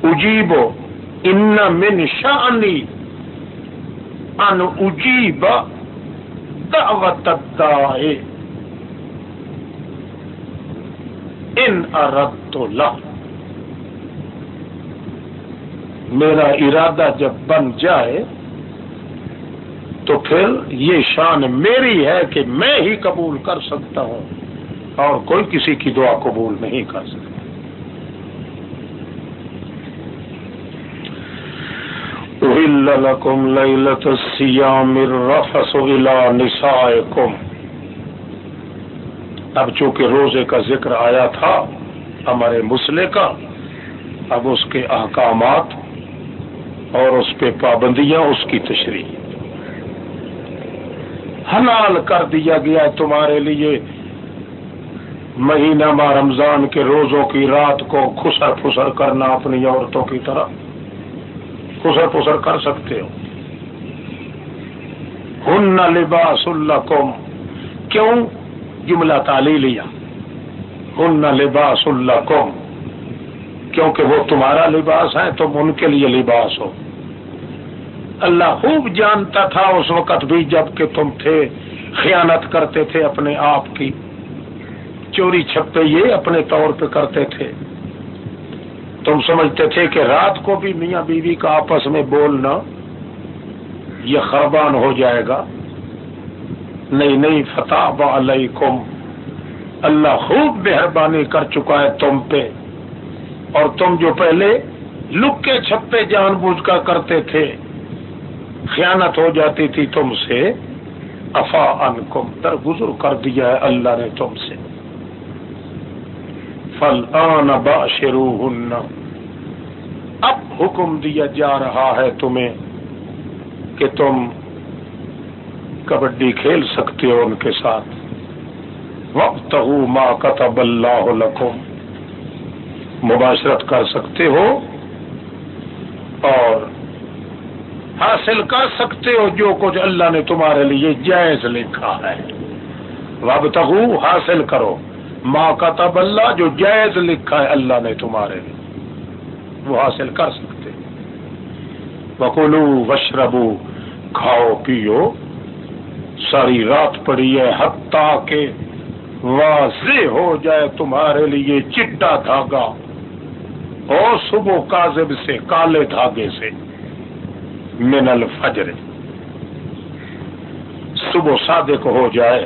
اجیب ان من شانی ان اجیب دعوت ان ارد تو میرا ارادہ جب بن جائے تو پھر یہ شان میری ہے کہ میں ہی قبول کر سکتا ہوں اور کوئی کسی کی دعا قبول نہیں کر سکتا لکم لیلت السیام الرفس الى نسائکم اب چونکہ روزے کا ذکر آیا تھا ہمارے مسئلے کا، اب اس کے احکامات اور اس پہ پابندیاں، اس کی تشریح۔ حلال کر دیا گیا ہے تمہارے لیے۔ مہینہ ماہ رمضان کے روزوں کی رات کو خسر پھسر کرنا اپنی عورتوں کی طرح۔ خسر پسر کر سکتے ہو۔ ہن لباس اللہ کیوں؟ جملہ تالی لیا ہن لباس اللہ کیونکہ وہ تمہارا لباس ہے، تم ان کے لیے لباس ہو۔ اللہ خوب جانتا تھا اس وقت بھی جبکہ تم تھے، خیانت کرتے تھے اپنے آپ کی۔ چوری چھپے یہ اپنے طور پہ کرتے تھے۔ تم سمجھتے تھے کہ رات کو بھی میاں بیوی کا آپس میں بولنا یہ خربان ہو جائے گا۔ نہیں نہیں فتح علیکم۔ اللہ خوب مہربانی کر چکا ہے تم پہ۔ اور تم جو پہلے لکے چھپے جان بوجھ کر کرتے تھے، خیانت ہو جاتی تھی تم سے۔ افا ان کم درگزر کر دیا ہے اللہ نے تم سے۔ فل آن باشرو اب حکم دیا جا رہا ہے تمہیں کہ تم کبڈی کھیل سکتے ہو ان کے ساتھ۔ وقت ہو ماں کتب اللہ لکم مباشرت کر سکتے ہو اور حاصل کر سکتے ہو جو کچھ اللہ نے تمہارے لیے جائز لکھا ہے۔ وب حاصل کرو۔ ماں کا تب اللہ جو جائز لکھا ہے اللہ نے تمہارے لیے۔ وہ حاصل کر سکتے بکولو وشربو کھاؤ، پیو۔ ساری رات پڑی ہے، حتیٰ کہ واضح ہو جائے تمہارے لیے چٹا دھاگا۔ اور صبح کاذب سے، کالے دھاگے سے۔ من الفجر۔ صبح صادق ہو جائے۔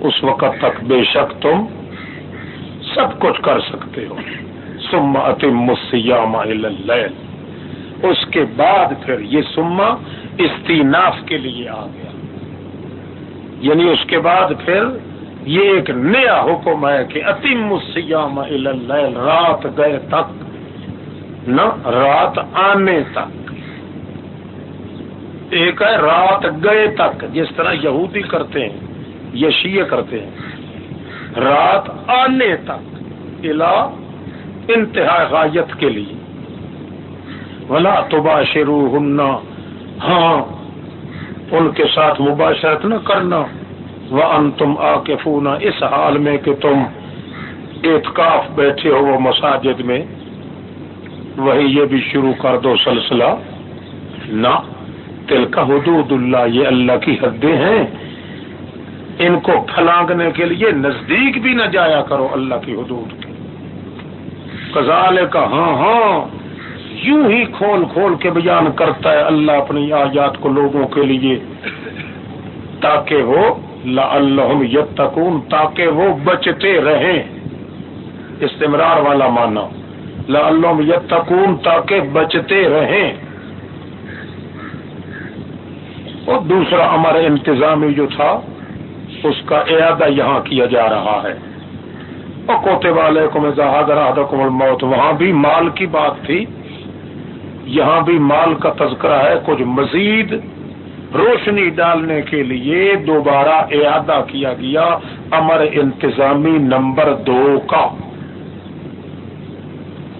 اس وقت تک بے شک تم سب کچھ کر سکتے ہو۔ سما اتم اس کے بعد پھر یہ سما استیناف کے لیے آ گیا۔ یعنی اس کے بعد پھر یہ ایک نیا حکم ہے کہ اتم السیام اللیل رات گئے تک، نہ رات آنے تک۔ ایک ہے رات گئے تک، جس طرح یہودی کرتے ہیں، یہ شیعہ کرتے ہیں۔ رات آنے تک الا انتہا غایت کے لیے۔ ولا تبا شروع ہاں ان کے ساتھ مباشرت نہ کرنا۔ وہ ان تم آ کے اس حال میں کہ تم اعتکاف بیٹھے ہو وہ مساجد میں۔ وہی یہ بھی شروع کر دو سلسلہ۔ نہ تل کا حدود اللہ، یہ اللہ کی حدیں ہیں۔ ان کو پھلانگنے کے لیے نزدیک بھی نہ جایا کرو اللہ کی حدود۔ کے کزال کا ہاں ہاں یوں ہی کھول کھول کے بیان کرتا ہے اللہ اپنی آیات کو لوگوں کے لیے، تاکہ وہ اللہ یتقون، تاکہ وہ بچتے رہیں۔ استمرار والا مانا لا اللہ یتقون، تاکہ بچتے رہیں۔ اور دوسرا ہمارے انتظامی جو تھا، اس کا اعادہ یہاں کیا جا رہا ہے۔ کوتے والے کو میں موت وہاں بھی مال کی بات تھی۔ یہاں بھی مال کا تذکرہ ہے کچھ مزید۔ روشنی ڈالنے کے لیے دوبارہ اعادہ کیا گیا۔ امر انتظامی نمبر دو کا۔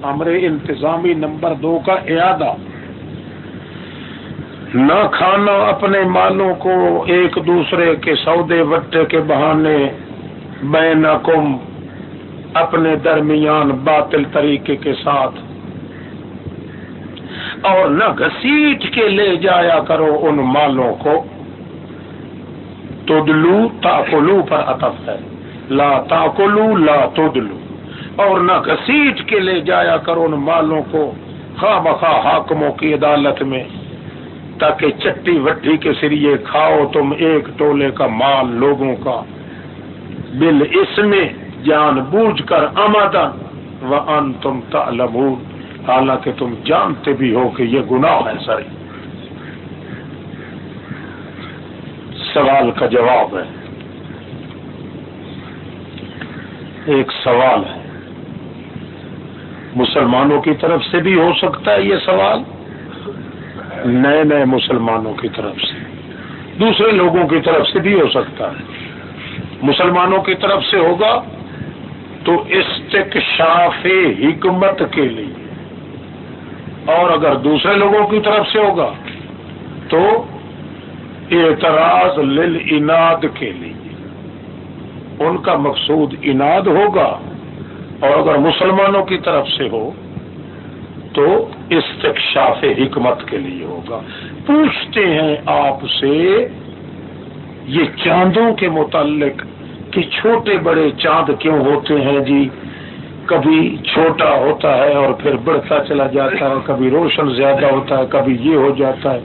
امر انتظامی نمبر دو کا اعادہ۔ نہ کھانا اپنے مالوں کو ایک دوسرے کے سودے وٹے کے بہانے۔ بین اپنے درمیان باطل طریقے کے ساتھ۔ اور نہ گھسیٹ کے لے جایا کرو ان مالوں کو۔ تدلو تاکلو پر اطف ہے۔ لا تاکلو، لا تدلو۔ اور نہ گھسیٹ کے لے جایا کرو ان مالوں کو خواہ بخواہ حاکموں کی عدالت میں۔ تاکہ چٹی وٹی کے ذریعے کھاؤ تم ایک ٹولے کا مال لوگوں کا۔ بل اس میں جان بوجھ کر آمدن و ان تم تعلمون۔ حالانکہ تم جانتے بھی ہو کہ یہ گناہ ہے سر۔ سوال کا جواب ہے۔ ایک سوال ہے۔ مسلمانوں کی طرف سے بھی ہو سکتا ہے یہ سوال؟ نئے نئے مسلمانوں کی طرف سے۔ دوسرے لوگوں کی طرف سے بھی ہو سکتا ہے۔ مسلمانوں کی طرف سے ہوگا تو استکشاف حکمت کے لیے۔ اور اگر دوسرے لوگوں کی طرف سے ہوگا، تو اعتراض لل اناد کے لیے۔ ان کا مقصود اناد ہوگا، اور اگر مسلمانوں کی طرف سے ہو، تو استکشاف حکمت کے لیے ہوگا۔ پوچھتے ہیں آپ سے، یہ چاندوں کے متعلق کہ چھوٹے بڑے چاند کیوں ہوتے ہیں جی؟ کبھی چھوٹا ہوتا ہے اور پھر بڑھتا چلا جاتا ہے، کبھی روشن زیادہ ہوتا ہے، کبھی یہ ہو جاتا ہے۔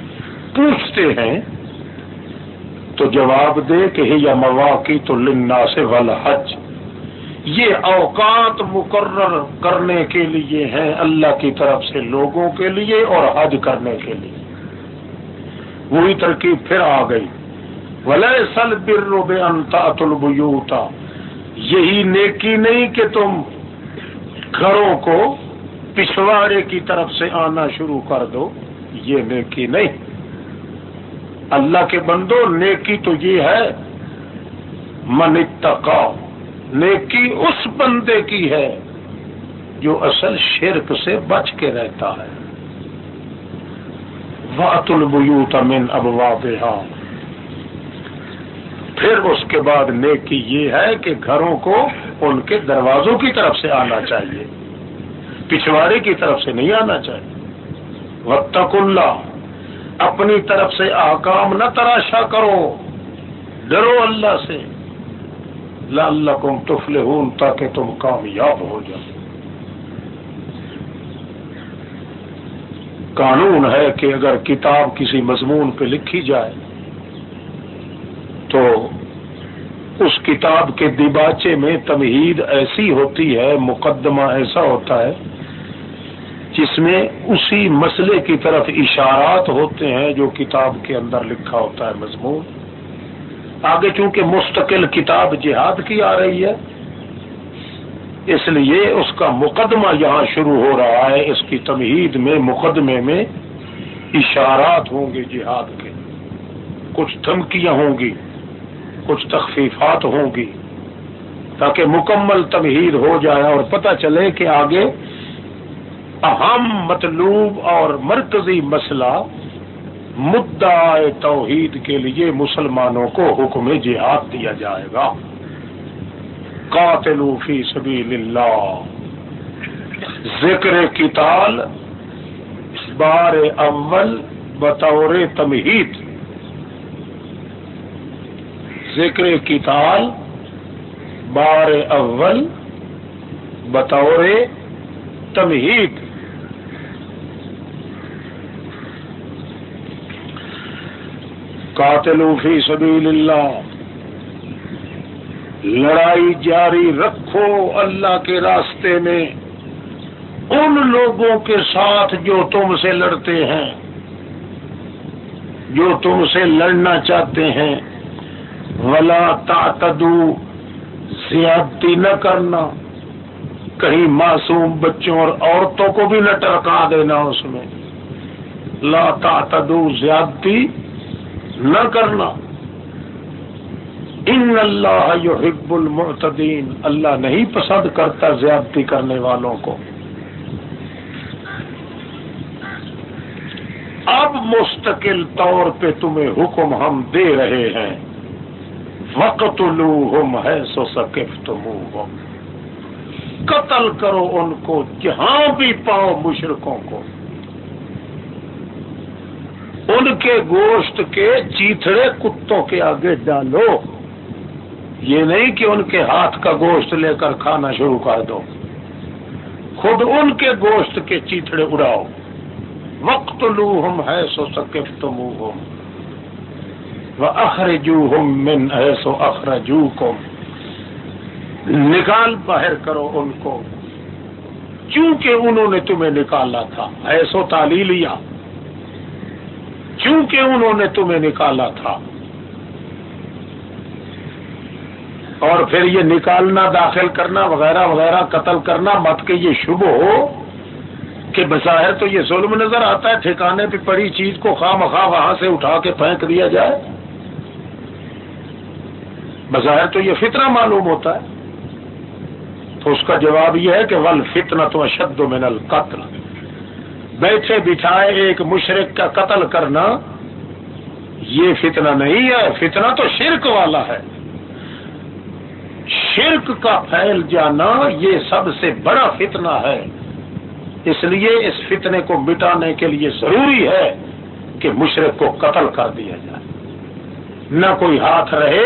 پوچھتے ہیں، تو جواب دے کہ یا مواقع تو لنا سے والا حج یہ اوقات مقرر کرنے کے لیے ہیں اللہ کی طرف سے لوگوں کے لیے اور حج کرنے کے لیے۔ وہی ترکیب پھر آ گئی۔ ولی سل بر انتا تلبیوتا یہی نیکی نہیں کہ تم گھروں کو پچھواڑے کی طرف سے آنا شروع کر دو، یہ نیکی نہیں۔ اللہ کے بندو، نیکی تو یہ ہے، من اتقا، نیکی اس بندے کی ہے جو اصل شرک سے بچ کے رہتا ہے۔ وات البیوت من ابواب پھر اس کے بعد نیکی یہ ہے کہ گھروں کو ان کے دروازوں کی طرف سے آنا چاہیے۔ پچھواڑے کی طرف سے نہیں آنا چاہیے۔ وطق اللہ اپنی طرف سے آکام نہ تراشا کرو۔ ڈرو اللہ سے۔ لعلکم تفلحون تاکہ تم کامیاب ہو جاؤ۔ قانون ہے کہ اگر کتاب کسی مضمون پہ لکھی جائے تو اس کتاب کے دیباچے میں تمہید ایسی ہوتی ہے، مقدمہ ایسا ہوتا ہے، جس میں اسی مسئلے کی طرف اشارات ہوتے ہیں جو کتاب کے اندر لکھا ہوتا ہے مضمون۔ آگے چونکہ مستقل کتاب جہاد کی آ رہی ہے، اس لیے اس کا مقدمہ یہاں شروع ہو رہا ہے۔ اس کی تمہید میں، مقدمے میں اشارات ہوں گے جہاد کے۔ کچھ دھمکیاں ہوں گی۔ کچھ تخفیفات ہوں گی تاکہ مکمل تمہید ہو جائے اور پتہ چلے کہ آگے اہم مطلوب اور مرکزی مسئلہ مدعا توحید کے لیے مسلمانوں کو حکم جہاد دیا جائے گا۔ قاتل فی سبیل اللہ۔ ذکر کتال بار اول بطور تمہید۔ ذکر کتال بار اول بطور تمہید۔ قاتل فی سبیل اللہ۔ لڑائی جاری رکھو اللہ کے راستے میں۔ ان لوگوں کے ساتھ جو تم سے لڑتے ہیں، جو تم سے لڑنا چاہتے ہیں ولا تعتدو زیادتی نہ کرنا۔ کہیں معصوم بچوں اور عورتوں کو بھی نہ ٹرکا دینا اس میں۔ لا تعتدو زیادتی نہ کرنا۔ ان اللہ یحب المعتدین۔ اللہ نہیں پسند کرتا زیادتی کرنے والوں کو۔ اب مستقل طور پہ تمہیں حکم ہم دے رہے ہیں۔ وقت لو ہم ہے سو سکف تم قتل کرو ان کو جہاں بھی پاؤ مشرقوں کو۔ ان کے گوشت کے چیتڑے کتوں کے آگے ڈالو۔ یہ نہیں کہ ان کے ہاتھ کا گوشت لے کر کھانا شروع کر دو۔ خود ان کے گوشت کے چیتڑے اڑاؤ۔ وقت لو ہم ہے سو سکف تم اخرجو ہم من ہے نکال باہر کرو ان کو۔ چونکہ انہوں نے تمہیں نکالا تھا۔ ایسو تالی لیا چونکہ انہوں نے تمہیں نکالا تھا۔ اور پھر یہ نکالنا، داخل کرنا، وغیرہ وغیرہ، قتل کرنا، مت کے یہ شبھ ہو کہ بظاہر تو یہ ظلم نظر آتا ہے، ٹھکانے پہ پڑی چیز کو خواہ مخواہ وہاں سے اٹھا کے پھینک دیا جائے۔ بظاہر تو یہ فطرہ معلوم ہوتا ہے۔ تو اس کا جواب یہ ہے کہ ول فتنا تو اشد من القتل۔ بیٹھے بٹھائے ایک مشرق کا قتل کرنا، یہ فتنہ نہیں ہے۔ فتنہ تو شرک والا ہے۔ شرک کا پھیل جانا یہ سب سے بڑا فتنہ ہے۔ اس لیے اس فتنے کو مٹانے کے لیے ضروری ہے کہ مشرق کو قتل کر دیا جائے۔ نہ کوئی ہاتھ رہے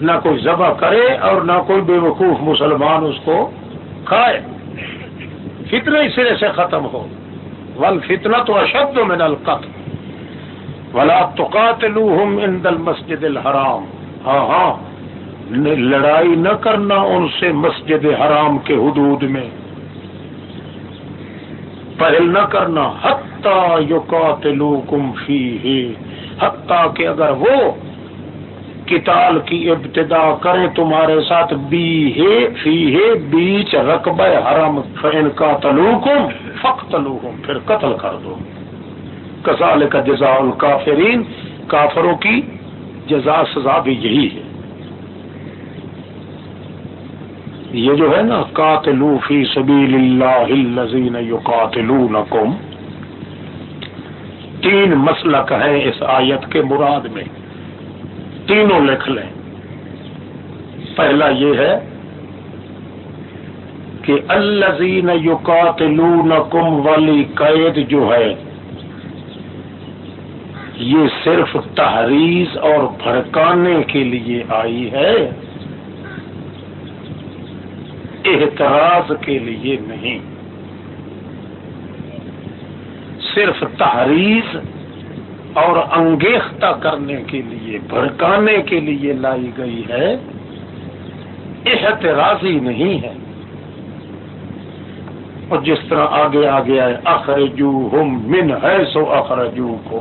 نہ کوئی ذبح کرے اور نہ کوئی بے وقوف مسلمان اس کو کھائے۔ فتنہ اس سرے سے ختم ہو۔ ول فتنا تو اشد میں نل ولا تو دل مسجد الحرام۔ ہاں ہاں۔ لڑائی نہ کرنا ان سے مسجد حرام کے حدود میں۔ پہل نہ کرنا۔ حتہ یوکاتلو کم فی حتیٰ کہ اگر وہ کتال کی ابتدا کریں تمہارے ساتھ، بی ہے، فی ہے، بیچ رقب حرم فین کا تلوکم فق تلوکم پھر قتل کر دو۔ کسال کا جزا الکافرین، کافروں کی جزا سزا بھی یہی ہے۔ یہ جو ہے نا، قاتلو فی سبیل اللہ الذین یقاتلونکم۔ تین مسلک ہیں اس آیت کے مراد میں۔ تینوں لکھ لیں۔ پہلا یہ ہے کہ الزین یقاتلونکم والی قید جو ہے، یہ صرف تحریض اور بھڑکانے کے لیے آئی ہے احتراض کے لیے نہیں۔ صرف تحریض اور انگیختہ کرنے کے لیے، بھڑکانے کے لیے لائی گئی ہے احتراضی نہیں ہے۔ اور جس طرح آگے آگے آئے اخرجو ہم من ہے سو اخرجو کو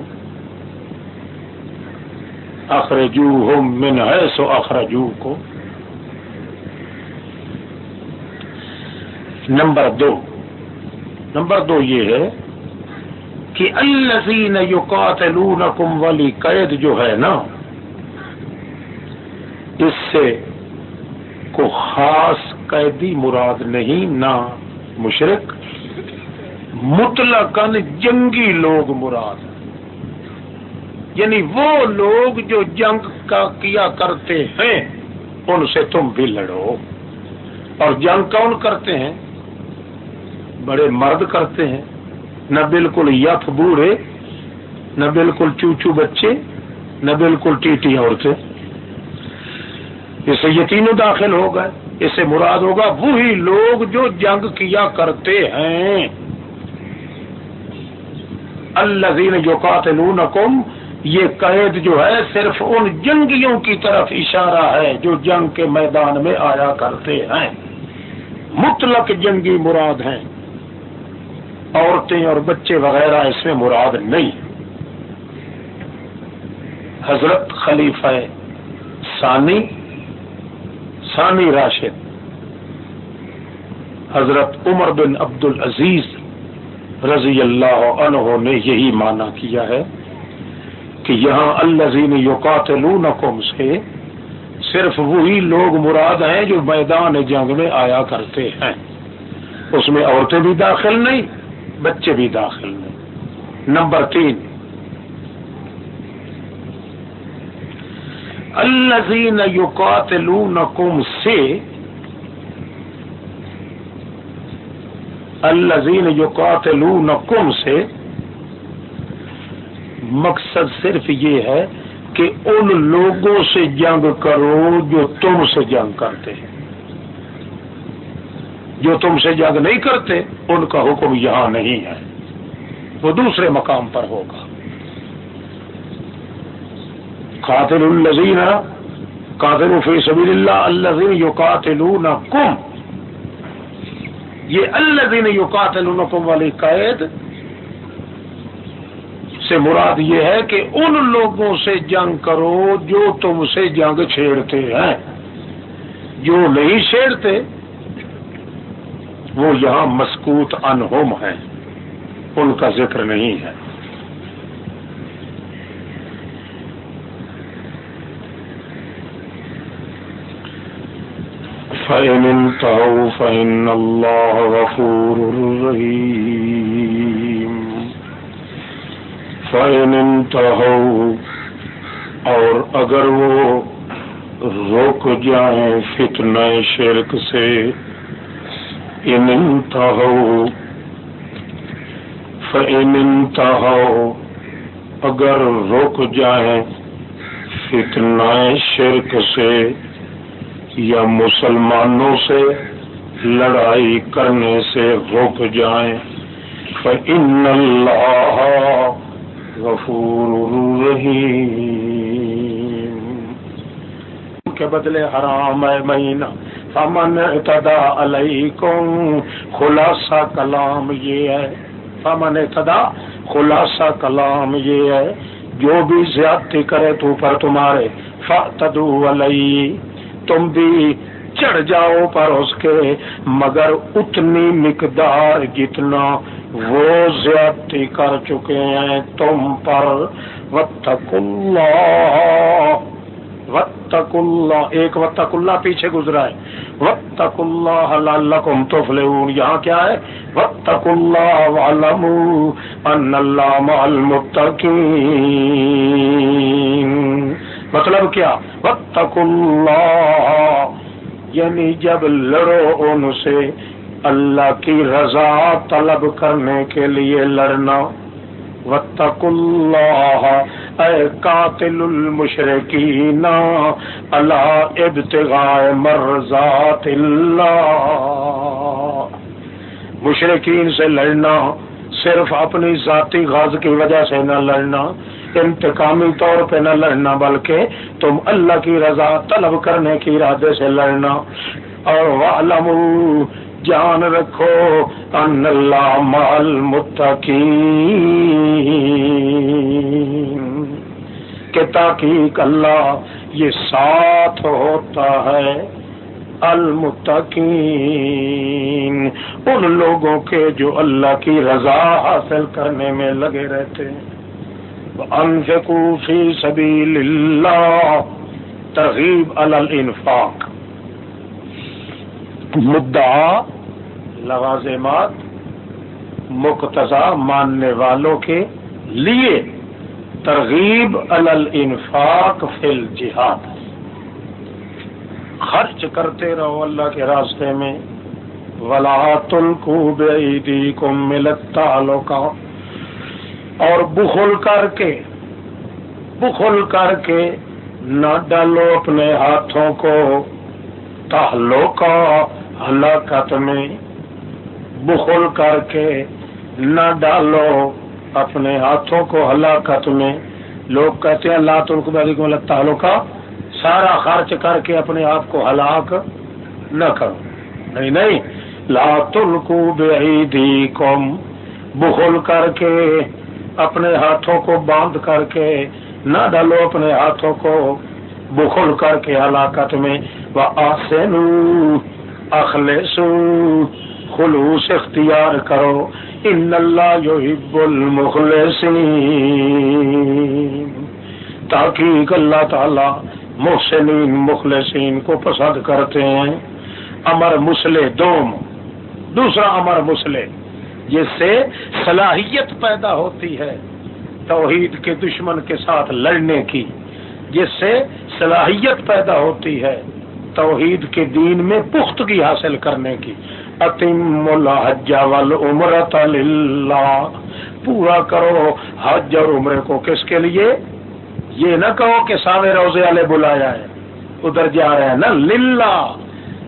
اخرجو ہم من ہے سو اخرجو کو نمبر دو۔ نمبر دو یہ ہے کہ الزین یقاتلونکم والی قید جو ہے نا، اس سے کو خاص قیدی مراد نہیں، نہ مشرق مطلقاً جنگی لوگ مراد یعنی وہ لوگ جو جنگ کا کیا کرتے ہیں، ان سے تم بھی لڑو۔ اور جنگ کون کرتے ہیں؟ بڑے مرد کرتے ہیں۔ نہ بالکل یف بوڑھے، نہ بالکل چوچو بچے، نہ بالکل ٹی عورتیں۔ اسے یہ داخل ہو گئے اسے مراد ہوگا وہی لوگ جو جنگ کیا کرتے ہیں۔ اللہ زین جو قاتلونکم یہ قید جو ہے صرف ان جنگیوں کی طرف اشارہ ہے جو جنگ کے میدان میں آیا کرتے ہیں۔ مطلق جنگی مراد ہیں۔ عورتیں اور بچے وغیرہ اس میں مراد نہیں۔ حضرت خلیفہ ثانی ثانی راشد، حضرت عمر بن عبد العزیز رضی اللہ عنہ نے یہی مانا کیا ہے کہ یہاں الزین یوقاتلونکم سے صرف وہی لوگ مراد ہیں جو میدان جنگ میں آیا کرتے ہیں۔ اس میں عورتیں بھی داخل نہیں بچے بھی داخل نہیں نمبر تین۔ الزین یقاتلونکم سے الزین یقاتلونکم سے مقصد صرف یہ ہے کہ ان لوگوں سے جنگ کرو جو تم سے جنگ کرتے ہیں۔ جو تم سے جنگ نہیں کرتے ان کا حکم یہاں نہیں ہے۔ وہ دوسرے مقام پر ہوگا۔ قاتل الزین قاتل فی سبیل اللہ الزین یو قاتل کم یہ الزین یو قاتل والی قید سے مراد یہ ہے کہ ان لوگوں سے جنگ کرو جو تم سے جنگ چھیڑتے ہیں۔ جو نہیں چھیڑتے وہ یہاں مسکوت انہم ہیں۔ ان کا ذکر نہیں ہے۔ فَإِنِ انْتَهَوْا فَإِنَّ اللَّهَ غَفُورٌ رَحِيمٌ۔ فَإِنِ انْتَهَوْا، اور اگر وہ روک جائیں فتنہ شرک سے ان انتہو اگر روک جائیں فتنہ شرک سے یا مسلمانوں سے لڑائی کرنے سے رک جائیں، فَإِنَّ اللَّهَ غَفُورٌ رَحِيمٌ کے بدلے حرام ہے مہینہ۔ فمن اعتدا علیکم، خلاصہ کلام یہ ہے۔ فمن اعتدا خلاصہ کلام یہ ہے۔ جو بھی زیادتی کرے تو پر تمہارے۔ فَأْتَدُوا عَلَيْهِ تم بھی چڑھ جاؤ پر اس کے۔ مگر اتنی مقدار جتنا وہ زیادتی کر چکے ہیں تم پر۔ وتک اللہ۔ وتک اللہ ایک وتک اللہ پیچھے گزرا ہے۔ وتک اللہ لعلکم تفلحون۔ یہاں کیا ہے؟ وتک اللہ وعلموا ان اللہ المتقین مطلب کیا؟ وقت اللہ یعنی جب لڑو ان سے اللہ کی رضا طلب کرنے کے لیے لڑنا۔ وطق اللہ اے قاتل المشرقین اللہ ابتغاء مرضات اللہ۔ مشرقین سے لڑنا صرف اپنی ذاتی غاز کی وجہ سے نہ لڑنا، انتقامی طور پہ نہ لڑنا، بلکہ تم اللہ کی رضا طلب کرنے کی ارادے سے لڑنا۔ اور جان رکھو ان اللہ مال متقین کہ تاکہ اللہ یہ ساتھ ہوتا ہے المتقین، ان لوگوں کے جو اللہ کی رضا حاصل کرنے میں لگے رہتے ہیں۔ انفقوا فی سبیل اللہ ترغیب الانفاق مدعا لوازمات مقتضا ماننے والوں کے لیے ترغیب الانفاق فی الجہاد۔ خرچ کرتے رہو اللہ کے راستے میں۔ ولا تلقوا بأيديكم من التعلق۔ اور بخل کر کے، بخل کر کے نہ ڈالو اپنے ہاتھوں کو۔ تہلو کا ہلاکت میں بخل کر کے نہ ڈالو، اپنے ہاتھوں کو ہلاکت میں۔ لوگ کہتے ہیں، اللہ تلک بلی کو لگتا سارا خرچ کر کے اپنے آپ کو ہلاک نہ کرو۔ نہیں نہیں۔ لا تلکو بے کم بخل کر کے اپنے ہاتھوں کو باندھ کر کے نہ ڈالو، اپنے ہاتھوں کو بخل کر کے ہلاکت میں۔ وہ آسین اخلص خلوص اختیار کرو۔ ان اللہ یحب المخلصین۔ تاکہ اللہ تعالی محسنین، مخلصین کو پسند کرتے ہیں۔ امر مسلے دوم۔ دوسرا امر مسلے جس سے صلاحیت پیدا ہوتی ہے۔ توحید کے دشمن کے ساتھ لڑنے کی، جس سے صلاحیت پیدا ہوتی ہے۔ توحید کے دین میں پختگی حاصل کرنے کی۔ عطیم الحج والعمرت اللہ پورا کرو حج اور عمرے کو کس کے لیے؟ یہ نہ کہو کہ سامنے روزے والے بلایا ہے، ادھر جا رہے ہیں۔ نا للہ،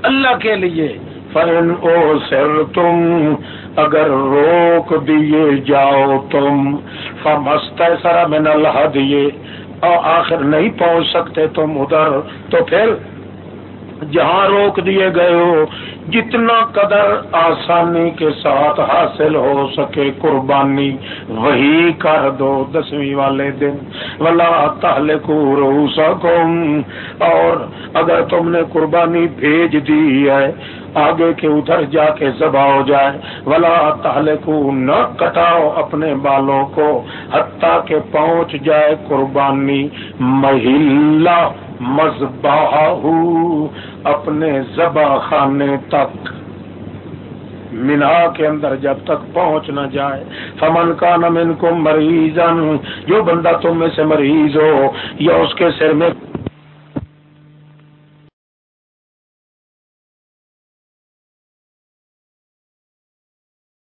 اللہ کے لیے۔ فن او سر تم اگر روک دیے جاؤ تم، فمست سرا میں نہ دیے اور آخر نہیں پہنچ سکتے تم ادھر، تو پھر جہاں روک دیے گئے ہو، جتنا قدر آسانی کے ساتھ حاصل ہو سکے قربانی، وہی کر دو دسویں والے دن۔ ولا کو رو اور اگر تم نے قربانی بھیج دی ہے، آگے کے ادھر جا کے ذبح ہو جائے۔ ولا کو نہ کٹاؤ اپنے بالوں کو۔ حتیٰ کہ پہنچ جائے قربانی۔ مہیلا مذبح اپنے زبا خانے تک مینا کے اندر جب تک پہنچ نہ جائے۔ فمن کا نمن کو مریض جو بندہ تم میں سے مریض ہو یا اس کے سر میں